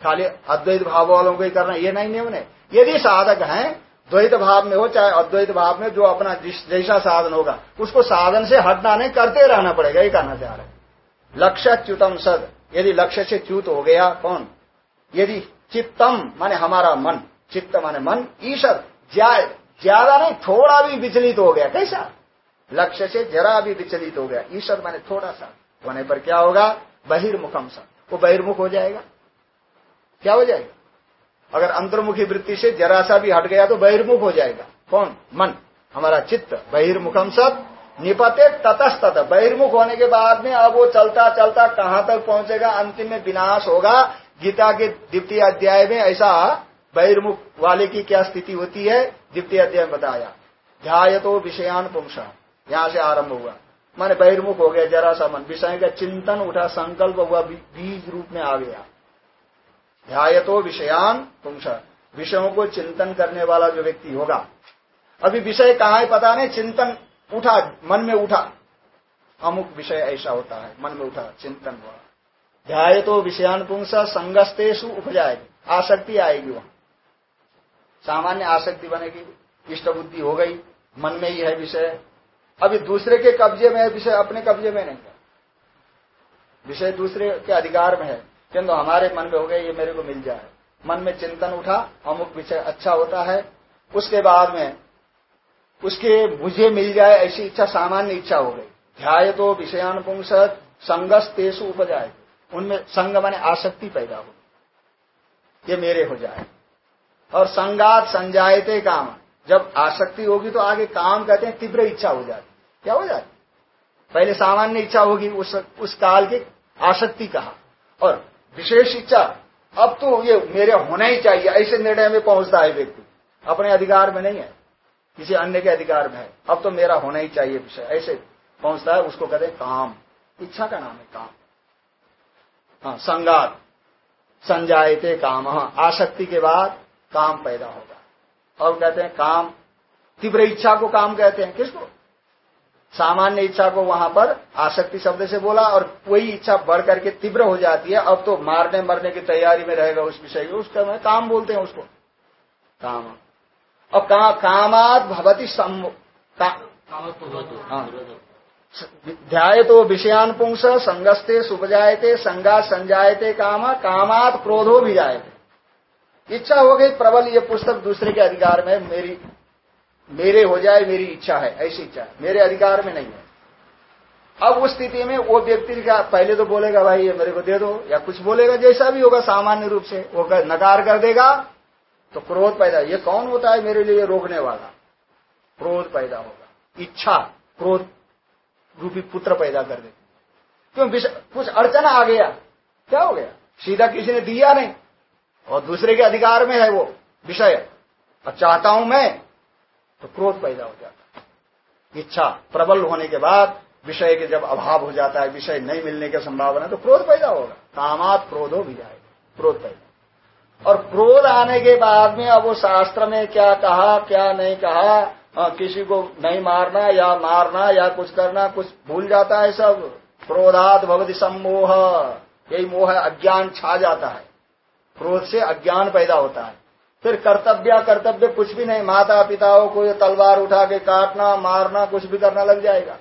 खाली अद्वैत भाव वालों को ही करना, ये नहीं नियम है। यदि साधक हैं द्वैत भाव में हो चाहे अद्वैत भाव में, जो अपना जैसा साधन होगा, उसको साधन से हटना नहीं, करते रहना पड़ेगा, ये कहना चाह रहे लक्ष्य च्युतम सद। यदि लक्ष्य से च्युत हो गया, कौन? यदि चित्तम, माने हमारा मन। चित्त माने मन, ईश्वर। ज़्यादा नहीं, थोड़ा भी विचलित हो गया, कैसा? लक्ष्य से जरा भी विचलित हो गया, ईश्वर माने थोड़ा सा। होने पर क्या होगा? बहिर्मुखम सा। वो बहिर्मुख हो जाएगा। क्या हो जाएगा? अगर अंतर्मुखी वृत्ति से जरा सा भी हट गया तो बहिर्मुख हो जाएगा। कौन? मन। हमारा चित्त। बहिर्मुखम सब। निपते ततस्तत। बहिर्मुख होने के बाद में अब वो चलता चलता कहाँ तक पहुंचेगा? अंतिम में विनाश होगा। गीता के द्वितीय अध्याय में ऐसा बहिर्मुख वाले की क्या स्थिति होती है? द्वितीय अध्याय बताया। ध्याय तो विषयान पुंसा। यहाँ से आरंभ हुआ। माने बहिर्मुख हो गया, जरा सा मन। विषय का चिंतन उठा, संकल्प हुआ बीज रूप में आ गया। ध्याय तो विषयान पुंसा। विषयों को चिंतन करने वाला जो व्यक्ति होगा। अभी विषय कहा है पता नहीं, चिंतन उठा, मन में उठा। अमुक विषय ऐसा होता है, मन में उठा, चिंतन हुआ। ध्याय तो विषयानुपुंस संगस्तेशु उपजाएगी। आसक्ति आएगी वहाँ। सामान्य आसक्ति बनेगी इष्ट बुद्धि हो गई, मन में ही है विषय। अभी दूसरे के कब्जे में है, विषय अपने कब्जे में नहीं है। विषय दूसरे के अधिकार में है। किंतु हमारे मन में हो गया, ये मेरे को मिल जाए। मन में चिंतन उठा, अमुक विषय अच्छा होता है। उसके बाद में, उसके मुझे मिल जाए ऐसी इच्छा, सामान्य इच्छा हो गई। ध्याय तो विषयानुपुंस संगस तेसु उपजाए उनमें संग माने आसक्ति पैदा हो ये मेरे हो जाए। और संगात संजायते काम। जब आसक्ति होगी तो आगे काम कहते हैं, तीव्र इच्छा हो जाती क्या हो जाती पहले सामान्य इच्छा होगी, उस उस काल की आसक्ति कहा? और विशेष इच्छा, अब तो ये मेरे होना ही चाहिए, ऐसे निर्णय में पहुँचता है व्यक्ति। अपने अधिकार में नहीं है, किसी अन्य के अधिकार में है। अब तो मेरा होना ही चाहिए विषय, ऐसे पहुँचता है, उसको कहते काम। इच्छा का नाम है काम। हाँ संगात। संजायते काम। आसक्ति के बाद काम पैदा होगा। और कहते हैं काम, तीव्र इच्छा को काम कहते हैं। किसको? सामान्य इच्छा को वहाँ पर आसक्ति शब्द से बोला और कोई इच्छा बढ़ करके तीव्र हो जाती है। अब तो मारने मरने की तैयारी में रहेगा उस विषय को। उसका में काम बोलते हैं उसको। काम। अब का, कामात भवती सम का, हाँ। ध्याय तो विषयानुपुंस संगस्ते सुपजायते संगा संजायते काम कामात क्रोधो भी जायते इच्छा हो गई प्रबल ये पुस्तक दूसरे के अधिकार में मेरी मेरे हो जाए, मेरी इच्छा है, ऐसी इच्छा है। मेरे अधिकार में नहीं है। अब उस स्थिति में वो व्यक्ति का पहले तो बोलेगा, भाई, ये मेरे को दे दो। या कुछ बोलेगा, जैसा भी होगा, सामान्य रूप से वो नकार कर देगा तो क्रोध पैदा ये कौन होता है मेरे लिए रोकने वाला? क्रोध पैदा होगा। इच्छा, क्रोध रूपी पुत्र पैदा कर दे क्यों? कुछ अड़चन आ गया। क्या हो गया? सीधा किसी ने दिया नहीं। और दूसरे के अधिकार में है वो विषय। और चाहता हूँ मैं तो क्रोध पैदा हो जाता है। इच्छा प्रबल होने के बाद विषय के जब अभाव हो जाता है विषय नहीं मिलने की संभावना तो क्रोध पैदा होगा। कामात क्रोध हो भी जाएगा क्रोध पैदा और क्रोध आने के बाद में अब वो शास्त्र में क्या कहा क्या नहीं कहा आ, किसी को नहीं मारना या मारना या कुछ करना कुछ भूल जाता है सब। क्रोधात भगवती सम्मोह। यही मोह अज्ञान छा जाता है। क्रोध से अज्ञान पैदा होता है। फिर कर्तव्य कर्तव्य कुछ भी नहीं। माता पिताओं को ये तलवार उठा के काटना मारना कुछ भी करना लग जाएगा।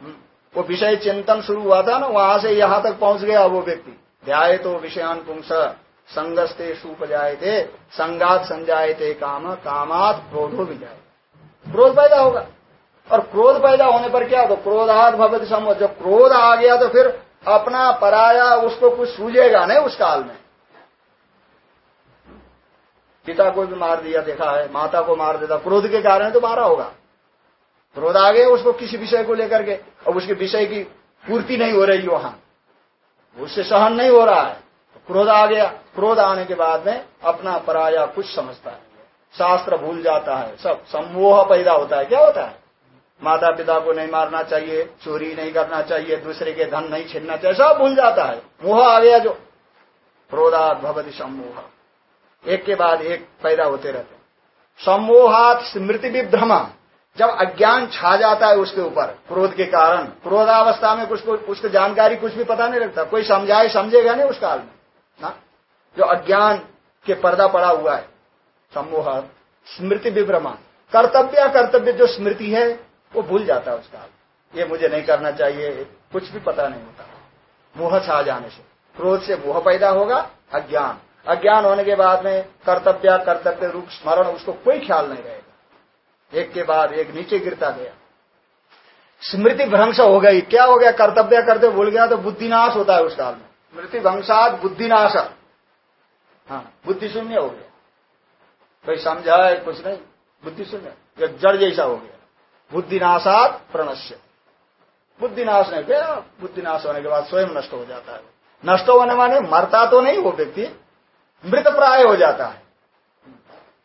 हम्म, वो विषय चिंतन शुरू हुआ था ना वहाँ से यहाँ तक पहुँच गया वो व्यक्ति। ध्याय तो विषयान पुंस संगस्ते सूप जाए थे संगात संजाए थे काम कामात क्रोधो भी जाए क्रोध पैदा होगा। और क्रोध पैदा होने पर क्या तो क्रोधात भगवत समझ जब क्रोध आ गया तो फिर अपना पराया उसको कुछ सूझेगा नहीं उस काल में। पिता को भी मार दिया, देखा है, माता को मार देता, क्रोध के कारण तो मारा होगा। क्रोध आ गया, उसको किसी विषय को लेकर के, अब उसके विषय की पूर्ति नहीं हो रही वहाँ। उससे सहन नहीं हो रहा है। तो क्रोध आ गया, क्रोध आने के बाद में अपना पराया कुछ समझता है। शास्त्र भूल जाता है, सब सम्मोह पैदा होता है। क्या होता है? माता पिता को नहीं मारना चाहिए, चोरी नहीं करना चाहिए, दूसरे के धन नहीं छीनना चाहिए, सब भूल जाता है। मोह आ गया जो क्रोधा भवती सम्मोह। एक के बाद एक पैदा होते रहते सम्मोहात स्मृति विभ्रमा जब अज्ञान छा जाता है उसके ऊपर, क्रोध के कारण। क्रोधावस्था में कुछ उसको जानकारी कुछ भी पता नहीं लगता। कोई समझाए, समझेगा नहीं उस काल में। ना? जो अज्ञान के पर्दा पड़ा हुआ है सम्मोह स्मृति विभ्रमा कर्तव्य कर्तव्य जो स्मृति है, वो भूल जाता है उस काल ये मुझे नहीं करना चाहिए, कुछ भी पता नहीं होता। मोह छा जाने से। क्रोध से मोह पैदा होगा, अज्ञान अज्ञान होने के बाद में कर्तव्य कर्तव्य, रूप, स्मरण, उसको कोई ख्याल नहीं रहेगा। एक के बाद एक नीचे गिरता गया। स्मृति भ्रंश हो गई। क्या हो गया? कर्तव्य करते भूल गया तो बुद्धिनाश होता है उस काल में। स्मृति भ्रंशात बुद्धिनाश। हाँ बुद्धि शून्य हो गया। कोई समझा है, कुछ नहीं। बुद्धि शून्य। जड़ जैसा हो गया। बुद्धिनाशात प्रणश्य। बुद्धिनाश नहीं गया बुद्धिनाश होने के बाद स्वयं नष्ट हो जाता है। नष्ट होने माने मरता तो नहीं वो व्यक्ति मृत प्राय हो जाता है।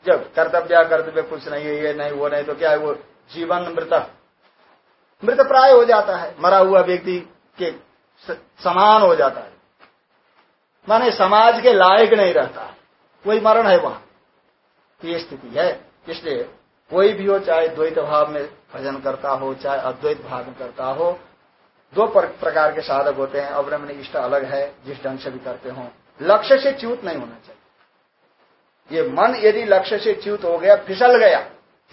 जब कर्तव्य कर्तव्य कुछ नहीं है, ये नहीं, वो नहीं तो क्या है वो जीवन मृत? मृत प्राय हो जाता है। मरा हुआ व्यक्ति के समान हो जाता है। माने समाज के लायक नहीं रहता। कोई मरण है वहाँ। ये स्थिति है। इसलिए कोई भी हो, चाहे द्वैत भाव में भजन करता हो, चाहे अद्वैत भाव में करता हो, दो प्रकार के साधक होते हैं। अब्रह्म इष्ट अलग है, जिस ढंग से भी करते हो। लक्ष्य से च्यूत नहीं होना चाहिए। ये मन यदि लक्ष्य से च्यूत हो गया, फिसल गया,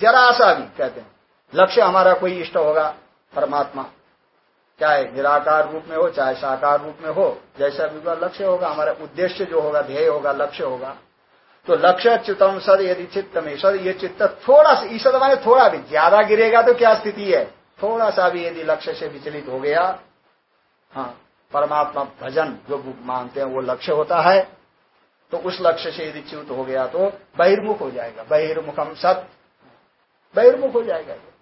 जरा सा भी, कहते हैं, लक्ष्य हमारा कोई इष्ट होगा, परमात्मा। चाहे निराकार रूप में हो, चाहे साकार रूप में हो, जैसा भी होगा लक्ष्य होगा, हमारा उद्देश्य जो होगा, ध्येय होगा, लक्ष्य होगा। तो लक्ष्य चितम सर यदि चित्त में सर ये चित्त थोड़ा सा, ईश्वर माने थोड़ा भी, ज़्यादा गिरेगा तो क्या स्थिति है? थोड़ा सा भी यदि लक्ष्य से विचलित हो गया हाँ परमात्मा भजन जो मानते हैं, वो लक्ष्य होता है तो उस लक्ष्य से यदि च्युत हो गया तो बहिर्मुख हो जाएगा। बहिर्मुखम सत। बहिर्मुख हो जाएगा ये।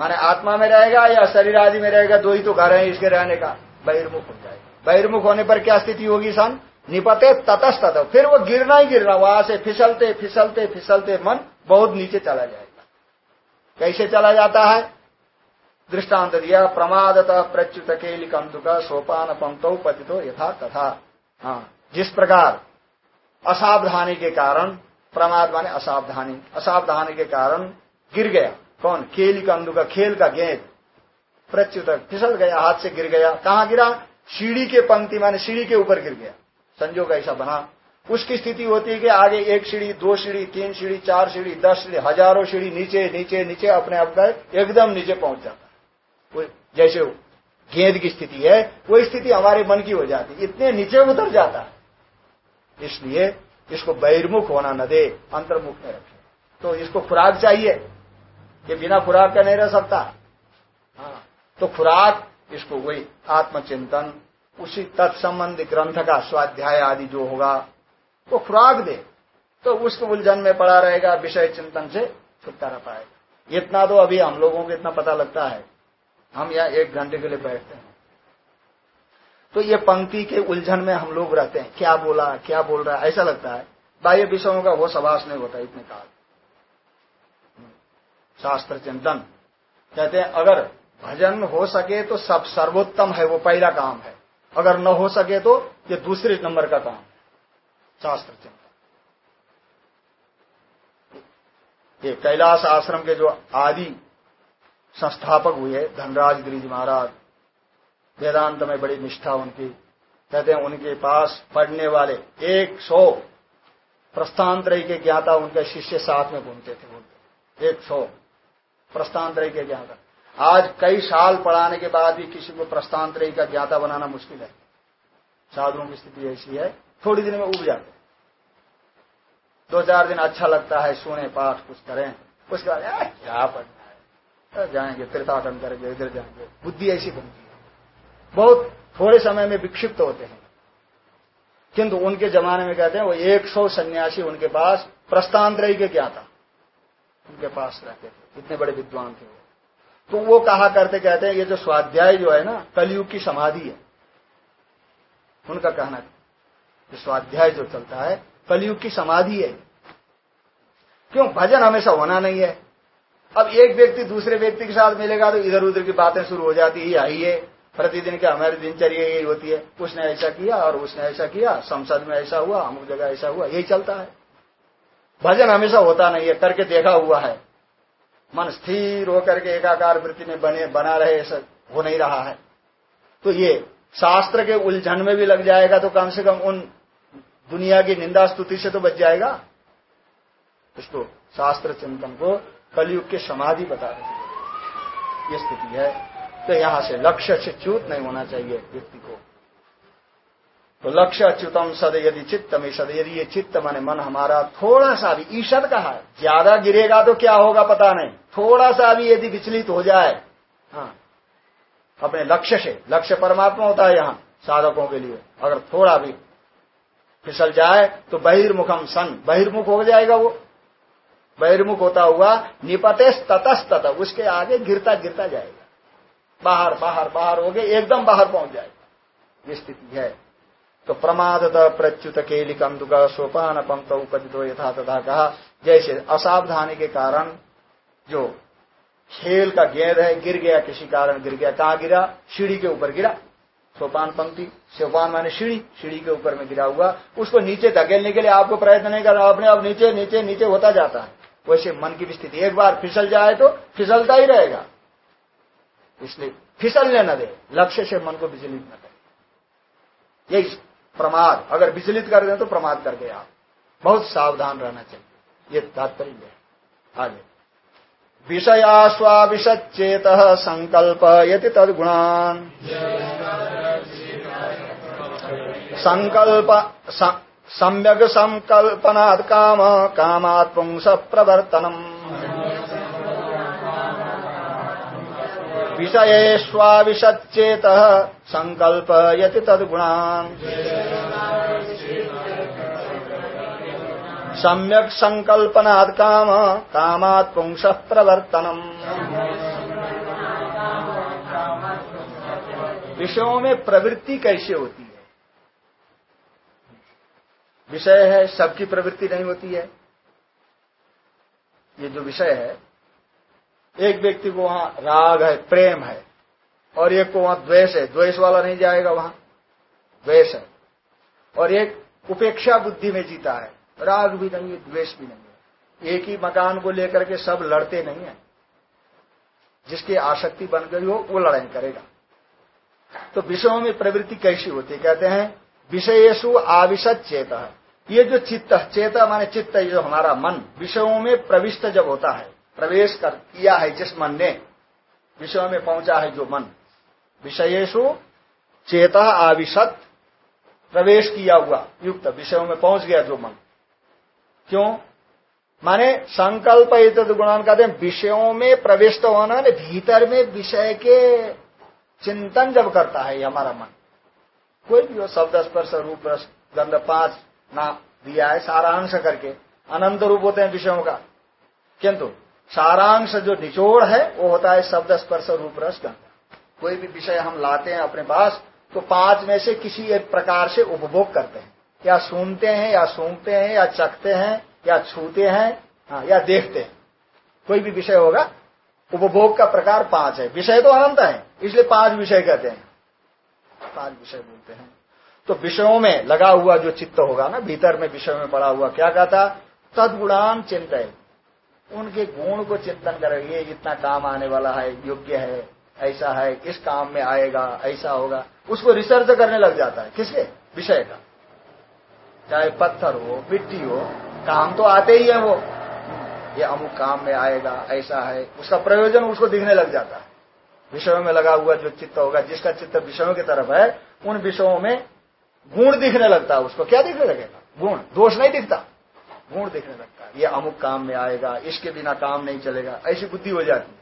माने आत्मा में रहेगा या शरीर आदि में रहेगा, दो ही तो घर है इसके रहने का। बहिर्मुख हो जाएगा। बहिर्मुख होने पर क्या स्थिति होगी सन? निपते ततस्त फिर वो गिरना ही गिरना वहाँ से फिसलते फिसलते फिसलते मन बहुत नीचे चला जाएगा। कैसे चला जाता है? दृष्टांत दिया प्रमादतः प्रच्युत केली कंदुक सोपान पंक्तो पतितो यथा तथा। हाँ जिस प्रकार असावधानी के कारण प्रमाद माने असावधानी असावधानी के कारण गिर गया। कौन? केली कंदु का खेल का गेंद। प्रच्युत, फिसल गया, हाथ से गिर गया। कहा गिरा? सीढ़ी के पंक्ति माने सीढ़ी के ऊपर गिर गया। संजोग ऐसा बना। उसकी स्थिति होती है कि आगे एक सीढ़ी, दो सीढ़ी, तीन सीढ़ी, चार सीढ़ी, दस सीढ़ी, हज़ारों सीढ़ी नीचे नीचे नीचे अपने आप का एकदम नीचे पहुँच जाता जैसे गेंद की स्थिति है, वो स्थिति हमारे मन की हो जाती इतने नीचे उतर जाता। इसलिए इसको बहिर्मुख होना न दे, अंतर्मुख में रखे। तो इसको खुराक चाहिए ये बिना खुराक का नहीं रह सकता। हाँ तो खुराक, इसको वही आत्मचिंतन, उसी तत्संबंधी ग्रंथ का स्वाध्याय आदि जो होगा, वो तो खुराक दे। तो उसको उलझन में पड़ा रहेगा, विषय चिंतन से छुटकारा पाएगा। इतना तो अभी हम लोगों को इतना पता लगता है। हम यहाँ एक घंटे के लिए बैठते हैं। तो ये पंक्ति के उलझन में हम लोग रहते हैं। क्या बोला, क्या बोल रहा है, ऐसा लगता है। बाह्य विषयों का वो सवास नहीं होता इतने काल। शास्त्र चिंतन। कहते हैं, अगर भजन हो सके तो सब सर्वोत्तम है, वो पहला काम है। अगर न हो सके तो ये दूसरे नंबर का काम है। शास्त्र चिंतन। ये कैलाश आश्रम के जो आदि संस्थापक हुए धनराज गिरिज महाराज। वेदांत में बड़ी निष्ठा उनकी। कहते हैं, उनके पास पढ़ने वाले एक सौ प्रस्थांतरय के ज्ञाता उनके शिष्य साथ में घूमते थे उनके एक सौ प्रस्थांतरय के ज्ञाता। आज कई साल पढ़ाने के बाद भी किसी को प्रस्थांतरय का ज्ञाता बनाना मुश्किल है। साधुओं की स्थिति ऐसी है, थोड़ी दिन में उग जाते। दो चार दिन अच्छा लगता है, सुने, पाठ, कुछ करें। उसके बाद क्या पढ़ना? जाएँगे तीर्थाटन करेंगे, इधर जाएँगे। बुद्धि ऐसी बनती है। बहुत थोड़े समय में विक्षिप्त होते हैं। किंतु उनके जमाने में कहते हैं, वो एक सौ सन्यासी उनके पास प्रस्थांतरय के ज्ञाता उनके पास रहते थे। इतने बड़े विद्वान थे तो वो कहा करते, कहते हैं, ये जो स्वाध्याय जो है ना, कलयुग की समाधि है। उनका कहना है स्वाध्याय जो चलता है, कलयुग की समाधि है। क्यों? भजन हमेशा होना नहीं है। अब एक व्यक्ति दूसरे व्यक्ति के साथ मिलेगा तो इधर उधर की बातें शुरू हो जाती है आइए प्रतिदिन की हमारी दिनचर्या यही होती है। उसने ऐसा किया और उसने ऐसा किया, संसद में ऐसा हुआ, अमुक जगह ऐसा हुआ, यही चलता है। भजन हमेशा होता नहीं है, करके देखा हुआ है। मन स्थिर होकर के एकाकार वृत्ति में बने, बना रहे, ऐसा हो नहीं रहा है। तो ये शास्त्र के उलझन में भी लग जाएगा तो कम से कम उन दुनिया की निंदा स्तुति से तो बच जाएगा। इसको शास्त्र चिंतन को कलयुग के समाधि बता रहे ये स्थिति है। तो यहाँ से लक्ष्य से च्युत नहीं होना चाहिए व्यक्ति को। तो लक्ष्य अच्युतम सद यदि चित्त में सद यदि ये चित्त माने मन हमारा, थोड़ा सा भी ईशद कहा ज़्यादा गिरेगा तो क्या होगा पता नहीं। थोड़ा सा भी यदि विचलित हो जाए हाँ अपने लक्ष्य से, लक्ष्य परमात्मा होता है यहाँ, साधकों के लिए, अगर थोड़ा भी फिसल जाए तो बहिर्मुखम सन, बहिर्मुख हो जाएगा वो। बहिर्मुख होता हुआ निपते ततस्त उसके आगे गिरता गिरता जाएगा। बाहर बाहर बाहर हो गए, एकदम बाहर पहुँच जाएगा। ये स्थिति है। तो प्रमाद प्रच्युत केली कंदुक सोपान पंक्त उपदित यथा तथा कहा। जैसे असावधानी के कारण जो खेल का गेंद है, गिर गया, किसी कारण गिर गया, कहा गिरा? सीढ़ी के ऊपर गिरा। सोपान पंक्ति, सोपान माने सीढ़ी सीढ़ी के ऊपर में गिरा हुआ। उसको नीचे धकेलने के लिए आपको प्रयत्न नहीं करना, अपने आप नीचे नीचे नीचे होता जाता है। वैसे मन की स्थिति, एक बार फिसल जाए तो फिसलता ही रहेगा। इसलिए फिसलने न दे, लक्ष्य से मन को विचलित न करे। यही प्रमाद, अगर विचलित कर दे तो प्रमाद कर गए आप बहुत सावधान रहना चाहिए, ये तात्पर्य है। आगे। विषयास्वाविषचेत संकल्प यदि तदगुणान। संकल्प सम्यक संकल्पनात् काम कामात् पुंस प्रवर्तनम विषयेष्वाविषच्चेत संकल्प यति तदगुणान। सम्यक संकल्पनात् काम कामात् पुंस प्रवर्तनम विषयों में प्रवृत्ति कैसे होती विषय है, सबकी प्रवृत्ति नहीं होती है। ये जो विषय है, एक व्यक्ति को वहाँ राग है, प्रेम है, और एक को वहाँ द्वेष है। द्वेष वाला नहीं जाएगा वहाँ। द्वेष है। और एक उपेक्षा बुद्धि में जीता है। राग भी नहीं है, द्वेष भी नहीं है। एक ही मकान को लेकर के सब लड़ते नहीं है। जिसकी आसक्ति बन गई हो, वो लड़ाई करेगा। तो विषयों में प्रवृत्ति कैसी होती है? कहते हैं विषयेशु आविशत चेत ये जो चित्त चेता माने चित्त जो हमारा मन, विषयों में प्रविष्ट जब होता है, प्रवेश कर किया है जिस मन ने, विषयों में पहुँचा है जो मन विषयेशु चेता आविशत प्रवेश किया हुआ, युक्त, विषयों में पहुँच गया जो मन। क्यों? माने संकल्प गुणान कहते हैं, विषयों में प्रविष्ट होना भीतर में विषय के चिंतन जब करता है हमारा मन। कोई भी हो, शब्द, स्पर्श, रूप, रस, गंध, पाँच नाम दिया है सारांश करके। अनंत रूप होते हैं विषयों का। किंतु सारांश जो निचोड़ है वो होता है शब्द स्पर्श रूप रस गंध कोई भी विषय हम लाते हैं अपने पास तो पाँच में से किसी एक प्रकार से उपभोग करते हैं। या सुनते हैं या सूंघते हैं या चखते हैं या छूते हैं हाँ, या देखते हैं। कोई भी विषय होगा उपभोग का प्रकार पाँच है। विषय तो अनंत है इसलिए पाँच विषय कहते हैं। पाँच विषय बोलते हैं। तो विषयों में लगा हुआ जो चित्त होगा ना, भीतर में विषय में पड़ा हुआ, क्या कहता? तदगुणान चिंतन। उनके गुण को चिंतन करें ये इतना काम आने वाला है, योग्य है, ऐसा है किस काम में आएगा, ऐसा होगा। उसको रिसर्च करने लग जाता है। किसके? विषय का। चाहे पत्थर हो, मिट्टी हो, काम तो आते ही है वो। ये अमुक काम में आएगा, ऐसा है। उसका प्रयोजन उसको दिखने लग जाता है। विषयों में लगा हुआ जो चित्त होगा, जिसका चित्त विषयों की तरफ़ है, उन विषयों में गुण दिखने लगता है उसको। क्या दिखने लगेगा? गुण। दोष नहीं दिखता। गुण दिखने लगता है। ये अमुक काम में आएगा, इसके बिना काम नहीं चलेगा। ऐसी बुद्धि हो जाती है।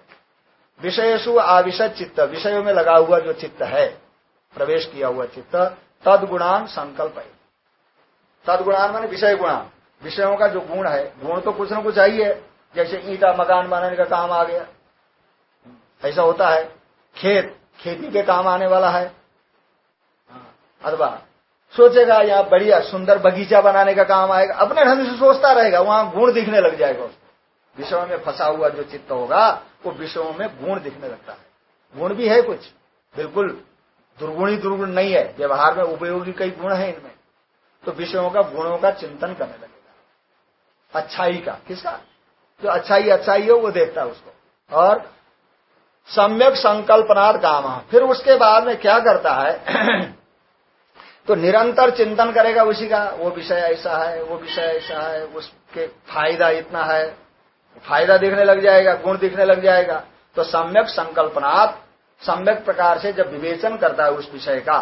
विषयसु आविशत चित्त। विषयों में लगा हुआ जो चित्त है, प्रवेश किया हुआ चित्त, तदगुणान संकल्प है। तदगुणान माने विषय गुणान। विषयों का जो गुण है, गुण तो कुछ न कुछ है जैसे ईटा मकान बनाने का काम आ गया। ऐसा होता है। खेत। खेती के काम आने वाला है, अथवा सोचेगा, यहाँ बढ़िया सुंदर बगीचा बनाने का काम आएगा। अपने ढंग से सोचता रहेगा, वहाँ गुण दिखने लग जाएगा उसको। विषयों में फंसा हुआ जो चित्त होगा, वो विषयों में गुण दिखने लगता है। गुण भी है कुछ। बिल्कुल दुर्गुणी दुर्गुण नहीं है। व्यवहार में उपयोगी कई गुण है इनमें। तो विषयों का गुणों का चिंतन करने लगेगा। अच्छाई का। किसका? जो अच्छाई अच्छाई हो, वो देखता है उसको। और सम्यक संकल्पनार काम। फिर उसके बाद में क्या करता है? तो निरंतर चिंतन करेगा उसी का, वो विषय ऐसा है, वो विषय ऐसा है, उसके फ़ायदा इतना है। फ़ायदा दिखने लग जाएगा, गुण दिखने लग जाएगा तो सम्यक संकल्पनात्, सम्यक प्रकार से जब विवेचन करता है उस विषय का,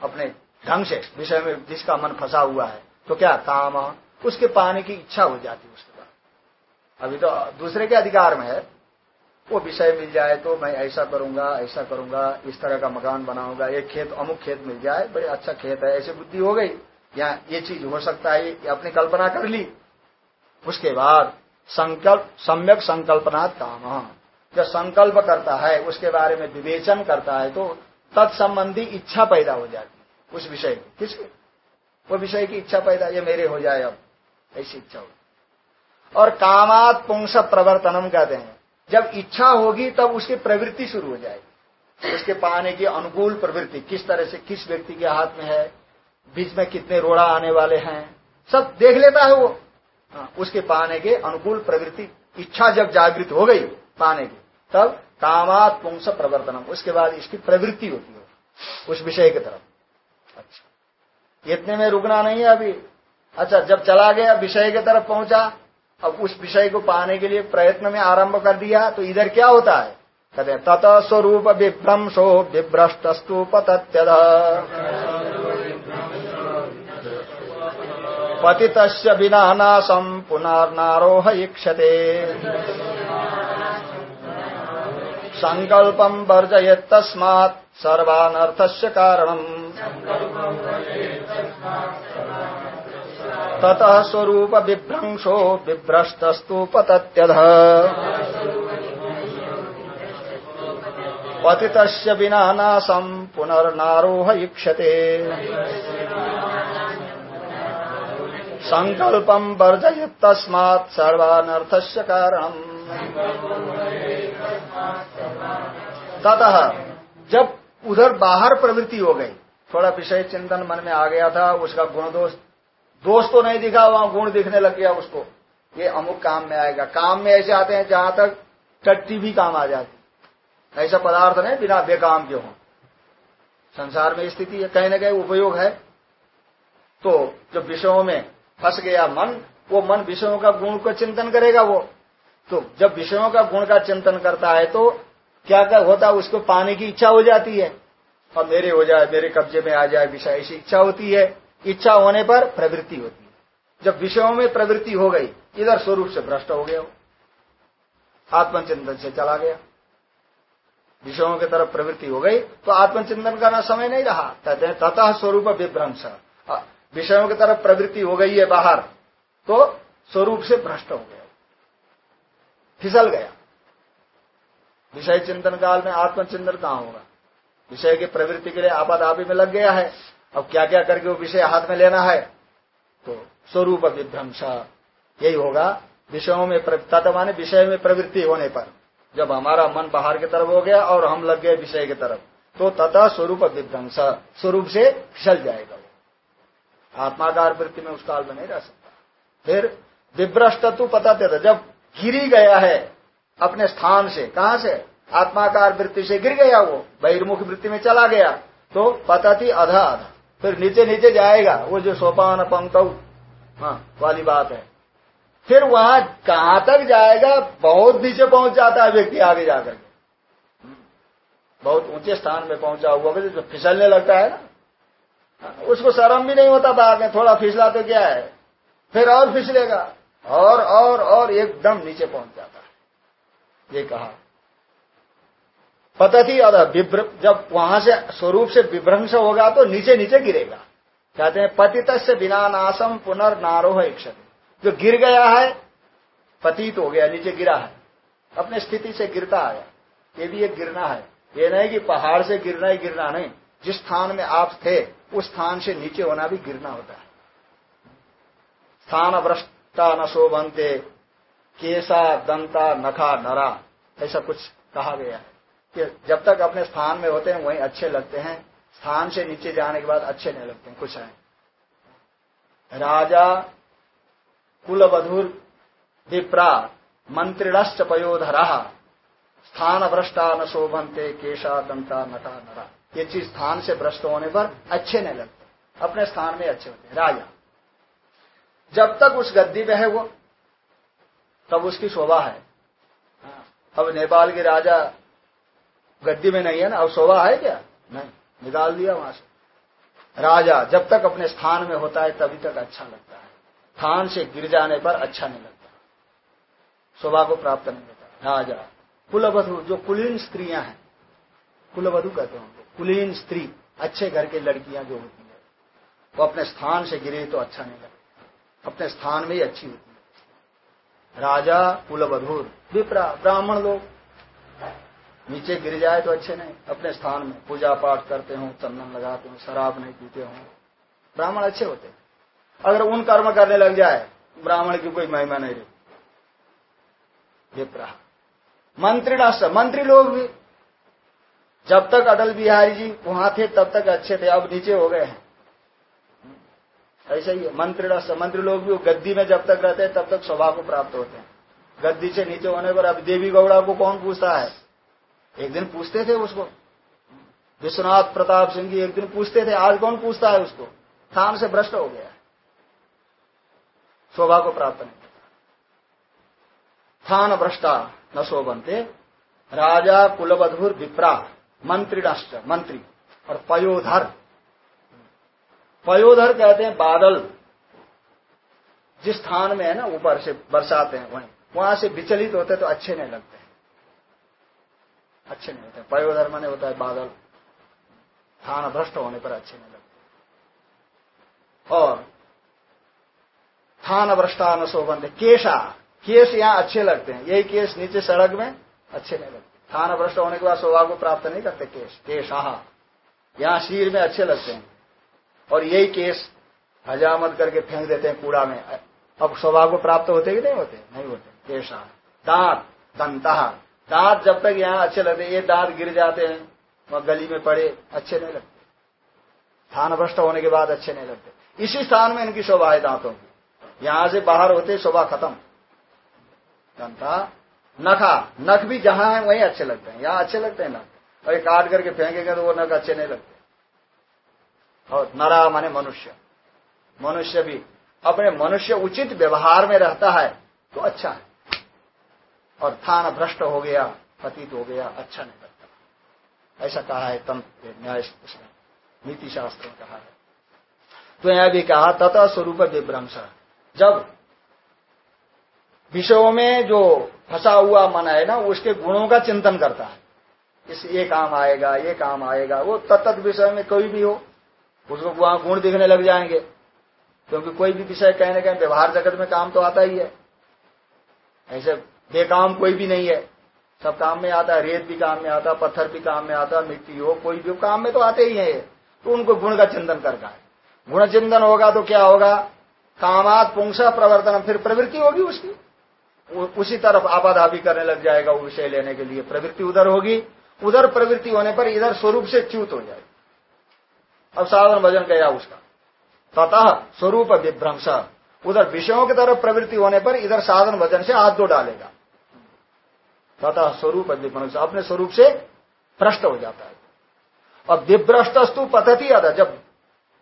अपने ढंग से, विषय में जिसका मन फंसा हुआ है तो क्या काम, उसके पाने की इच्छा हो जाती है उसके बाद अभी तो दूसरे के अधिकार में है वो विषय मिल जाए तो मैं ऐसा करूँगा ऐसा करूँगा, इस तरह का मकान बनाऊँगा एक खेत, अमुक खेत मिल जाए, बड़े अच्छा खेत है, ऐसी बुद्धि हो गई, या ये चीज़ हो सकता है, ये अपनी कल्पना कर ली। उसके बाद संकल्प, सम्यक संकल्पना काम। जब संकल्प करता है, उसके बारे में विवेचन करता है तो तत्संबंधी इच्छा पैदा हो जाती है उस विषय की किसकी? वो विषय की इच्छा पैदा, ये मेरे हो जाए अब, ऐसी इच्छा हो। और कामात पुंस प्रवर्तनम कहते हैं। जब इच्छा होगी तब उसकी प्रवृत्ति शुरू हो जाएगी। उसके पाने की अनुकूल प्रवृत्ति किस तरह से किस व्यक्ति के हाथ में है बीच में कितने रोड़ा आने वाले हैं सब देख लेता है वो। हाँ, उसके पाने के अनुकूल प्रवृत्ति इच्छा जब जागृत हो गई पाने की तब कामात पुंस प्रवर्तनम उसके बाद इसकी प्रवृत्ति होती है उस विषय की तरफ़। अच्छा इतने में रुकना नहीं है अभी। अच्छा जब चला गया विषय की तरफ़ पहुँचा अब उस विषय को पाने के लिए प्रयत्न में आरंभ कर दिया तो इधर क्या होता है? कहते हैं, तत स्वरूप विभ्रंशो विभ्रष्टस्तु पतत्यद। पतित विनानाशम पुनर्नारोह इक्षते संकल्पम वर्जयेत तस्मात् सर्वानर्थस्य कारणम्। ततः स्वरूप विभ्रंशो विभ्रष्टस्तु पतत्यध पतित विनानाशम पुनर्नारोह इक्षते संकल्पम वर्जय तस्मात् सर्वानर्थस्य कारण ततः जब उधर बाहर प्रवृत्ति हो गई, थोड़ा विषय चिंतन मन में आ गया था, उसका गुण दोष तो नहीं दिखा, वहाँ गुण दिखने लग गया उसको। ये अमुक काम में आएगा। काम में ऐसे आते हैं जहाँ तक टट्टी भी काम आ जाती ऐसा पदार्थ नहीं, बिना बेकाम के हो। संसार में स्थिति है, कहीं ना कहीं उपयोग है। तो जो विषयों में फंस गया मन, वो मन विषयों का गुण का चिंतन करेगा वो। तो जब विषयों का गुण का चिंतन करता है तो क्या क्या होता है, उसको पाने की इच्छा हो जाती है। और मेरे हो जाए, मेरे कब्जे में आ जाए, विषय, ऐसी इच्छा होती है। इच्छा होने पर प्रवृत्ति होती है। जब विषयों में प्रवृत्ति हो गई, इधर स्वरूप से भ्रष्ट हो गया आत्मचिंतन से चला गया। विषयों की तरफ़ प्रवृत्ति हो गई तो आत्मचिंतन करना समय नहीं रहा। कहते हैं ततः स्वरूप विभ्रंश। विषयों की तरफ़ प्रवृत्ति हो गई है बाहर तो स्वरूप से भ्रष्ट हो गया फिसल गया। विषय चिंतन काल में आत्मचिंतन कहाँ होगा? विषय की प्रवृत्ति के लिए आपादापी में लग गया है। अब क्या क्या करके वो विषय हाथ में लेना है? तो स्वरूप विभ्रंश यही होगा, विषयों में तत् माने विषय में प्रवृत्ति होने पर। जब हमारा मन बाहर की तरफ़ हो गया और हम लग गए विषय की तरफ़ तो तथा स्वरूप विध्वंस, स्वरूप से फिसल जाएगा वो। आत्माकार वृत्ति में उस काल में नहीं रह सकता। फिर विभ्रष्ट तो पता था जब गिरी गया है अपने स्थान से, कहा से? आत्माकार वृत्ति से गिर गया वो, बहिर्मुख वृत्ति में चला गया। तो पता थी अधा अधा। फिर नीचे नीचे जाएगा, वो जो सोपान पंक हाँ वाली बात है। फिर वहाँ कहाँ तक जाएगा, बहुत नीचे पहुँच जाता है व्यक्ति आगे जाकर। बहुत ऊँचे स्थान में पहुँचा हुआ जो फिसलने लगता है ना। उसको शर्म भी नहीं होता बाद में, थोड़ा फिसला तो क्या है। फिर और फिसलेगा, और और और एकदम नीचे पहुँच जाता है। ये कहा। पता थी, और जब वहाँ से स्वरूप से विभ्रंश होगा तो नीचे नीचे गिरेगा। कहते हैं पतित से बिना नाशम पुनर्नारोह इक्षत। जो गिर गया है, पतित हो गया, नीचे गिरा है। अपने स्थिति से गिरता आया। ये भी एक गिरना है। ये नहीं कि पहाड़ से गिरना ही गिरना नहीं। जिस स्थान में आप थे, उस स्थान से नीचे होना भी गिरना होता है। स्थान भ्रष्टा न शोभनते, केसा दंता नखा नरा, ऐसा कुछ कहा गया है। कि जब तक अपने स्थान में होते हैं, वहीं अच्छे लगते हैं। स्थान से नीचे जाने के बाद अच्छे नहीं लगते हैं कुछ है राजा कुलवधुर विप्रा मंत्रिणश्च पयोधरा स्थान भ्रष्टा न शोभनते केशा दंता नटा नरा। ये चीज़ स्थान से भ्रष्ट होने पर अच्छे नहीं लगते अपने स्थान में अच्छे होते हैं। राजा। जब तक उस गद्दी में है वो, तब उसकी शोभा है। अब नेपाल के राजा गद्दी में नहीं है ना? अब शोभा है क्या? नहीं। निकाल दिया वहाँ से। राजा, जब तक अपने स्थान में होता है, तभी तक अच्छा लगता है। स्थान से गिर जाने पर अच्छा नहीं लगता। शोभा को प्राप्त नहीं होता। राजा, कुलवधु, जो कुलीन स्त्रियाँ हैं, कुलवधु कहते हैं उनको, कुलीन स्त्री, अच्छे घर की लड़कियाँ जो होती है, वो अपने स्थान से गिरे तो अच्छा नहीं लगता। अपने स्थान में ही अच्छी होती है। राजा कुलवधुर विप्रा, ब्राह्मण लोग नीचे गिर जाए तो अच्छे नहीं। अपने स्थान में पूजा पाठ करते हो, चंदन लगाते हो, शराब नहीं पीते हो। ब्राह्मण अच्छे होते अगर उन कर्म करने लग जाए, ब्राह्मण की कोई महिमा नहीं रही। विप्रा मंत्री राष्ट्र, मंत्री लोग भी। जब तक अटल बिहारी जी वहाँ थे, तब तक अच्छे थे, अब नीचे हो गए हैं। ऐसा ही है। मंत्री राष्ट्र, मंत्री लोग भी गद्दी में जब तक रहते हैं, तब तक स्वभाव को प्राप्त होते हैं। गद्दी से नीचे होने पर अब देवी गौड़ा को कौन पूछता है? एक दिन पूछते थे उसको, विश्वनाथ प्रताप सिंह जी एक दिन पूछते थे, आज कौन पूछता है उसको? थान से भ्रष्ट हो गया शोभा को प्राप्त नहीं थान भ्रष्टा न शोभनते, राजा कुलबधुर विप्रा मंत्री राष्ट्र मंत्री, और पयोधर। पयोधर कहते हैं बादल। जिस स्थान में है ना, ऊपर से बरसाते हैं वहीं। वहाँ से विचलित होते तो अच्छे नहीं लगते। अच्छे नहीं होते। पयोधर माने होता है, बादल। स्थान भ्रष्ट होने पर अच्छे नहीं लगते। और थान भ्रष्टान शोभन केशा केस यहाँ अच्छे लगते हैं। यही केस नीचे सड़क में अच्छे नहीं लगते। थान भ्रष्ट होने के बाद शोभा को प्राप्त नहीं करते केशा। यहाँ शरीर में अच्छे लगते हैं। और यही केस हजामत करके फेंक देते हैं कूड़ा में। अब स्वभाव को प्राप्त होते कि नहीं होते? नहीं होते। केशा। दांत, दंता। दांत जब तक यहाँ अच्छे लगते ये दांत गिर जाते हैं, वह गली में पड़े, अच्छे नहीं लगते। स्थान भ्रष्ट होने के बाद अच्छे नहीं लगते। इसी स्थान में इनकी शोभा है दांतों की। यहाँ से बाहर होते शोभा खत्म। दंता नखा, नख भी जहाँ है, वहीं अच्छे लगते हैं। यहाँ अच्छे लगते हैं नख। और काट करके फेंकेंगे तो वो नख अच्छे नहीं लगते। और नरा माने मनुष्य। मनुष्य भी अपने मनुष्य उचित व्यवहार में रहता है तो अच्छा है। और थान भ्रष्ट हो गया, पतित हो गया अच्छा नहीं लगता। ऐसा कहा है तंत्र न्याय नीति शास्त्र में कहा है। तो यह भी कहा तथा स्वरूप विभ्रंश। जब विषयों में जो फंसा हुआ मन है ना, उसके गुणों का चिंतन करता है। इस ये काम आएगा, ये काम आएगा, वो तत्त विषय में कोई भी हो, उसको वहाँ गुण दिखने लग जाएँगे। क्योंकि कोई भी विषय कहीं ना व्यवहार जगत में काम तो आता ही है। ऐसे बेकाम कोई भी नहीं है। सब काम में आता है, रेत भी काम में आता पत्थर भी काम में आता मिट्टी हो, कोई भी काम में तो आते ही है तो उनको गुण का चिंतन करता है। गुण चिंतन होगा तो क्या होगा? कामात पुंसा प्रवर्तन, फिर प्रवृत्ति होगी उसकी। उसी तरफ़ आपाधापी करने लग जाएगा वो विषय लेने के लिए। प्रवृत्ति उधर होगी। उधर प्रवृत्ति होने पर इधर स्वरूप से च्युत हो जाएगी। अब साधन भजन गया उसका। ततः स्वरूप विभ्रंश उधर विषयों की तरफ़ प्रवृत्ति होने पर इधर साधन भजन से हाथ दो डालेगा। तथा स्वरूप अपने स्वरूप से भ्रष्ट हो जाता है। और विभ्रष्टस्तु पद्धति आता जब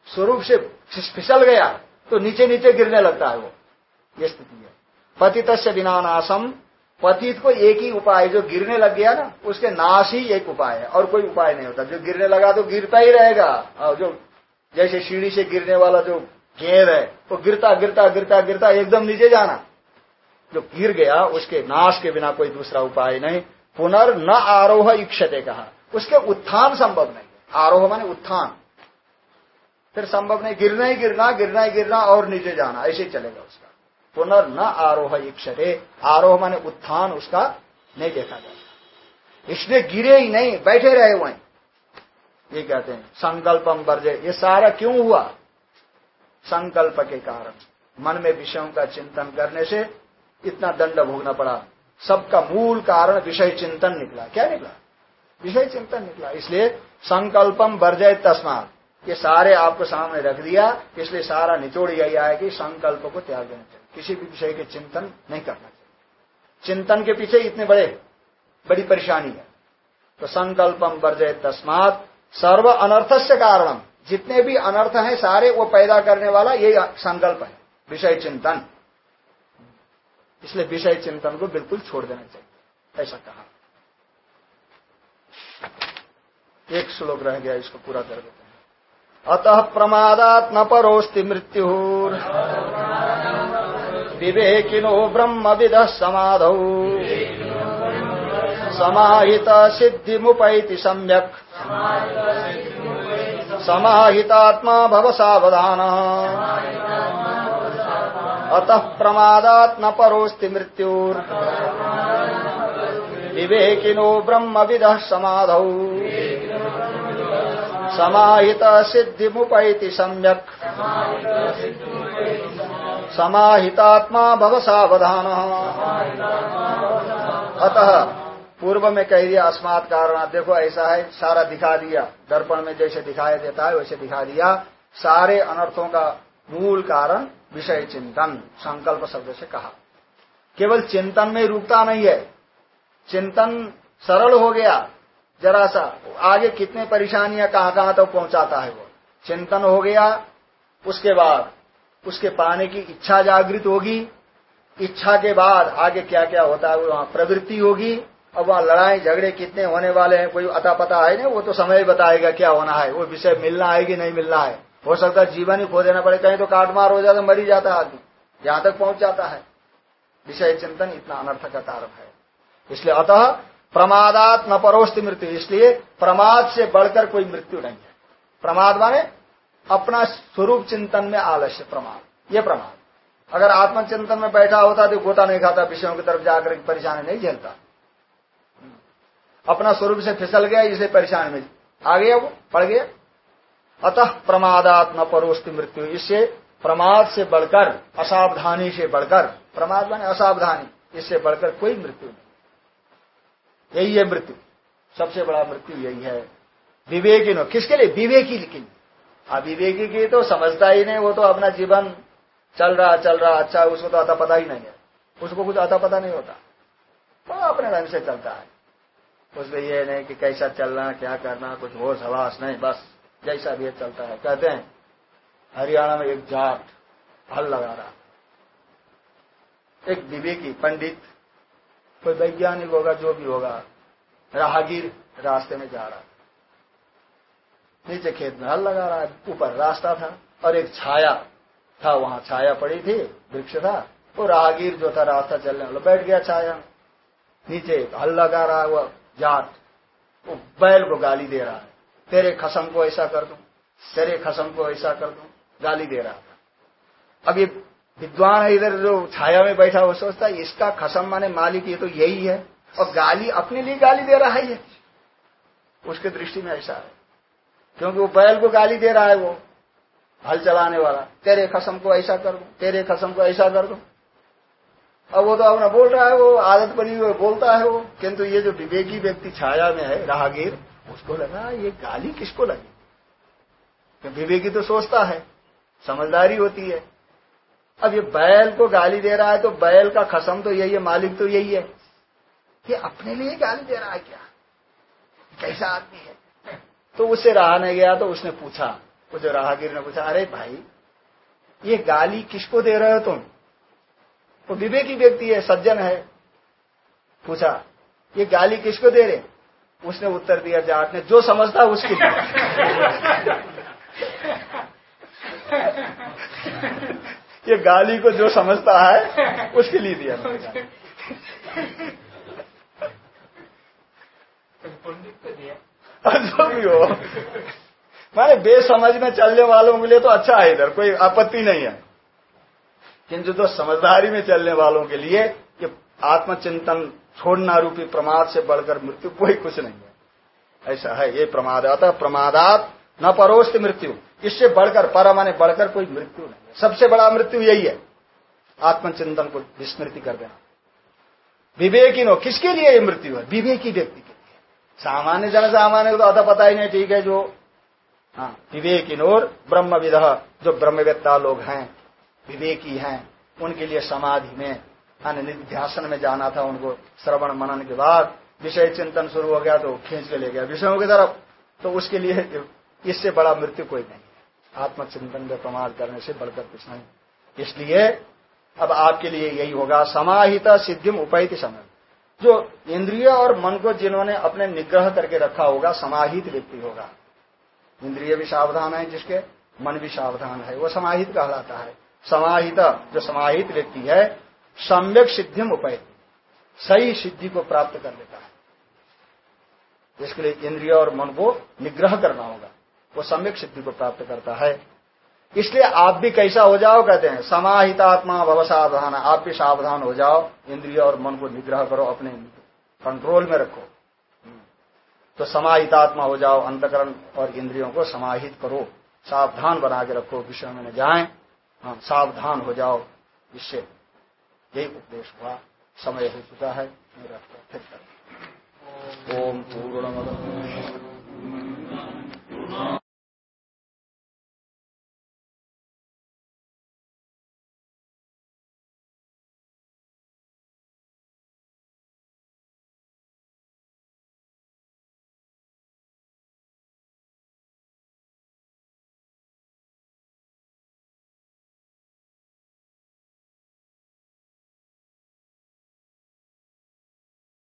स्वरूप से फिसल गया तो नीचे नीचे गिरने लगता है वो। ये स्थिति है। पतित बिना नाशम पतित को एक ही उपाय, जो गिरने लग गया ना, उसके नाश ही एक उपाय है, और कोई उपाय नहीं होता। जो गिरने लगा तो गिरता ही रहेगा। और जो जैसे सीढ़ी से गिरने वाला जो गेर है, वो तो गिरता गिरता गिरता गिरता, एकदम नीचे जाना। जो गिर गया, उसके नाश के बिना कोई दूसरा उपाय नहीं। पुनर् न आरोह इक्षते कहा। उसके उत्थान संभव नहीं आरोह माने उत्थान। फिर संभव नहीं, गिरना ही गिरना गिरना ही गिरना और नीचे जाना, ऐसे चलेगा उसका। पुनर् न आरोह इक्षते। आरोह माने उत्थान, उसका नहीं देखा जाता। इसलिए गिरे ही नहीं, बैठे रहे वहीं। ये कहते हैं संकल्पम वर्जे। ये सारा क्यों हुआ? संकल्प के कारण। मन में विषयों का चिंतन करने से इतना दंड भोगना पड़ा। सबका मूल कारण विषय चिंतन निकला। क्या निकला? विषय चिंतन निकला। इसलिए संकल्पम वर्जय तस्मात। ये सारे आपको सामने रख दिया, इसलिए सारा निचोड़ यही आया कि संकल्प को त्याग देना चाहिए। किसी भी विषय के चिंतन नहीं करना चाहिए। चिंतन के पीछे इतने बड़े, बड़ी परेशानी है। तो संकल्पम वर्जय तस्मात। सर्व अनर्थ से कारण जितने भी अनर्थ हैं, सारे वो पैदा करने वाला यही संकल्प है। विषय चिंतन। इसलिए विषय चिंतन को बिल्कुल छोड़ देना चाहिए। ऐसा कहा। एक श्लोक रह गया, इसको पूरा कर देते हैं। अतः प्रमादात न परोस्ति मृत्यु। विवेकिनो ब्रह्म विद समाध। समाहित सिद्धि मुपैति सम्यक। समाहितात्मा भव सावधान। अतः प्रमादात न परोस्ति मृत्युर। विवेकिनो ब्रह्म विद समाधौ। समाहित सिद्धि मुपैति सम्यक। समाहितात्मा भव सावधान। अतः पूर्व में कह दिया, अस्मात कारण देखो, ऐसा है, सारा दिखा दिया। दर्पण में जैसे दिखाई देता है, वैसे दिखा दिया। सारे अनर्थों का मूल कारण विषय चिंतन, संकल्प शब्द से कहा। केवल चिंतन में रुकता नहीं है। चिंतन सरल हो गया। जरा सा, आगे कितने परेशानियाँ कहाँ कहाँ तक तो पहुंचाता है वो। चिंतन हो गया, उसके बाद, उसके पाने की इच्छा जागृत होगी। इच्छा के बाद आगे क्या क्या होता है, वहाँ प्रवृत्ति होगी। अब वहाँ लड़ाई झगड़े कितने होने वाले हैं, कोई अता पता है ना, वो तो समय बताएगा क्या होना है। वो विषय मिलना है कि नहीं मिलना है। हो सकता है जीवन ही खो देना पड़े, कहीं तो काटमार हो जाता मरी जाता है आदमी। यहाँ तक पहुँच जाता है। विषय चिंतन इतना अनर्थ का कारण है। इसलिए अतः प्रमादात न परोस्त मृत्यु। इसलिए प्रमाद से बढ़कर कोई मृत्यु नहीं है। प्रमाद माने अपना स्वरूप चिंतन में आलस्य प्रमाद। ये प्रमाद। अगर आत्मचिंतन में बैठा होता तो गोता नहीं खाता, विषयों की तरफ़ जाकर परेशानी नहीं झेलता। अपना स्वरूप से फिसल गया, इसे परेशानी में आ गया वो, पड़ गया। अतः प्रमादात न परोस्त मृत्यु, इससे प्रमाद से बढ़कर, असावधानी से बढ़कर, प्रमाद माने असावधानी, इससे बढ़कर कोई मृत्यु नहीं। यही है मृत्यु। सबसे बड़ा मृत्यु यही है। विवेकी नो, किसके लिए? विवेकी लेकिन अविवेकी की तो समझता ही नहीं, वो तो अपना जीवन चल रहा चल रहा अच्छा उसको तो आता पता ही नहीं है। उसको कुछ आता पता नहीं होता। वो तो अपने ढंग से चलता है। उसमें ये नहीं कि कैसा चलना, क्या करना, कुछ होश, हवास नहीं, बस। जैसा भी चलता है। कहते हैं, हरियाणा में एक जाट हल लगा रहा। एक विवेकी, पंडित, कोई वैज्ञानिक होगा, जो भी होगा, राहगीर रास्ते में जा रहा। नीचे खेत में हल लगा रहा है ऊपर रास्ता था, और एक छाया था, वहाँ छाया पड़ी थी, वृक्ष था, वो राहगीर जो था रास्ता चलने वाला, बैठ गया छाया। नीचे हल लगा रहा है वो जाट, वो बैल को गाली दे रहा है। तेरे खसम को ऐसा कर दू, तेरे खसम को ऐसा कर दू, गाली दे रहा था। अब ये विद्वान है इधर जो छाया में बैठा, वो सोचता है, इसका खसम माने मालिक, ये तो यही है। और गाली, अपने लिए गाली दे रहा है ये। उसके दृष्टि में ऐसा है। क्योंकि वो बैल को गाली दे रहा है वो, हल चलाने वाला। तेरे खसम को ऐसा कर दू, तेरे खसम को ऐसा कर दू। अब वो तो अपना बोल रहा है, वो आदत बनी हुई बोलता है वो। किंतु ये जो विवेकी व्यक्ति छाया में है, राहगीर उसको लगा, ये गाली किसको लगी? तो विवेकी तो सोचता है, समझदारी होती है। अब ये बैल को गाली दे रहा है तो बैल का खसम तो यही है, मालिक तो यही है। ये अपने लिए गाली दे रहा है क्या? कैसा आदमी है? तो उससे रहा नहीं गया तो उसने पूछा वो जो राहगीर ने पूछा, अरे भाई, ये गाली किसको दे रहे हो तुम? वो विवेकी व्यक्ति है, सज्जन है, पूछा, ये गाली किसको दे रहे? उसने उत्तर दिया जाट ने जो समझता उसके लिए ये गाली को जो समझता है उसके लिए दिया जो भी हो। माने बेसमझ में चलने वालों के लिए तो अच्छा है इधर कोई आपत्ति नहीं है। किंतु तो समझदारी में चलने वालों के लिए ये आत्मचिंतन छोड़ना रूपी प्रमाद से बढ़कर मृत्यु कोई कुछ नहीं है। ऐसा है, ये प्रमाद अतः प्रमादात न परोस्त मृत्यु। इससे बढ़कर पर बढ़कर कोई मृत्यु नहीं सबसे बड़ा मृत्यु यही है। आत्मचिंतन को विस्मृति कर देना। विवेकी नो, किसके लिए ये मृत्यु है? विवेकी व्यक्ति के लिए। सामान्य जन सामान्य को तो अतः पता ही नहीं, ठीक है, जो हाँ विवेकिनोर ब्रह्म विध जो ब्रह्मवेत्ता लोग हैं, विवेकी हैं, उनके लिए समाधि में ध्यासन में जाना था उनको, श्रवण मनन के बाद विषय चिंतन शुरू हो गया तो खींच के ले गया। विषयों की तरफ़ तो उसके लिए इससे बड़ा मृत्यु कोई नहीं है। आत्मचिंतन में प्रमाण करने से बढ़कर कुछ नहीं। इसलिए अब आपके लिए यही होगा, समाहित सिद्धिम उपायित समय। जो इंद्रिय और मन को जिन्होंने अपने निग्रह करके रखा होगा, समाहित व्यक्ति होगा। इंद्रिय भी सावधान है जिसके, मन भी सावधान है। वो समाहित कहलाता है। समाहित, जो समाहित व्यक्ति है सम्यक सिद्धिम उपाय। सही सिद्धि को प्राप्त कर लेता है। इसके लिए इंद्रिय और मन को निग्रह करना होगा, वो सम्यक सिद्धि को प्राप्त करता है। इसलिए आप भी कैसा हो जाओ कहते हैं, समाहितात्मा भव सावधान आप भी सावधान हो जाओ, इंद्रिय और मन को निग्रह करो, अपने कंट्रोल में रखो। तो समाहितात्मा हो जाओ, अंतकरण और इंद्रियों को समाहित करो। सावधान बना के रखो, विषय में न जाए। हाँ सावधान हो जाओ, इससे यही उपदेश हुआ समय हो चुका है। मेरा फिर ओम पूर्णमद।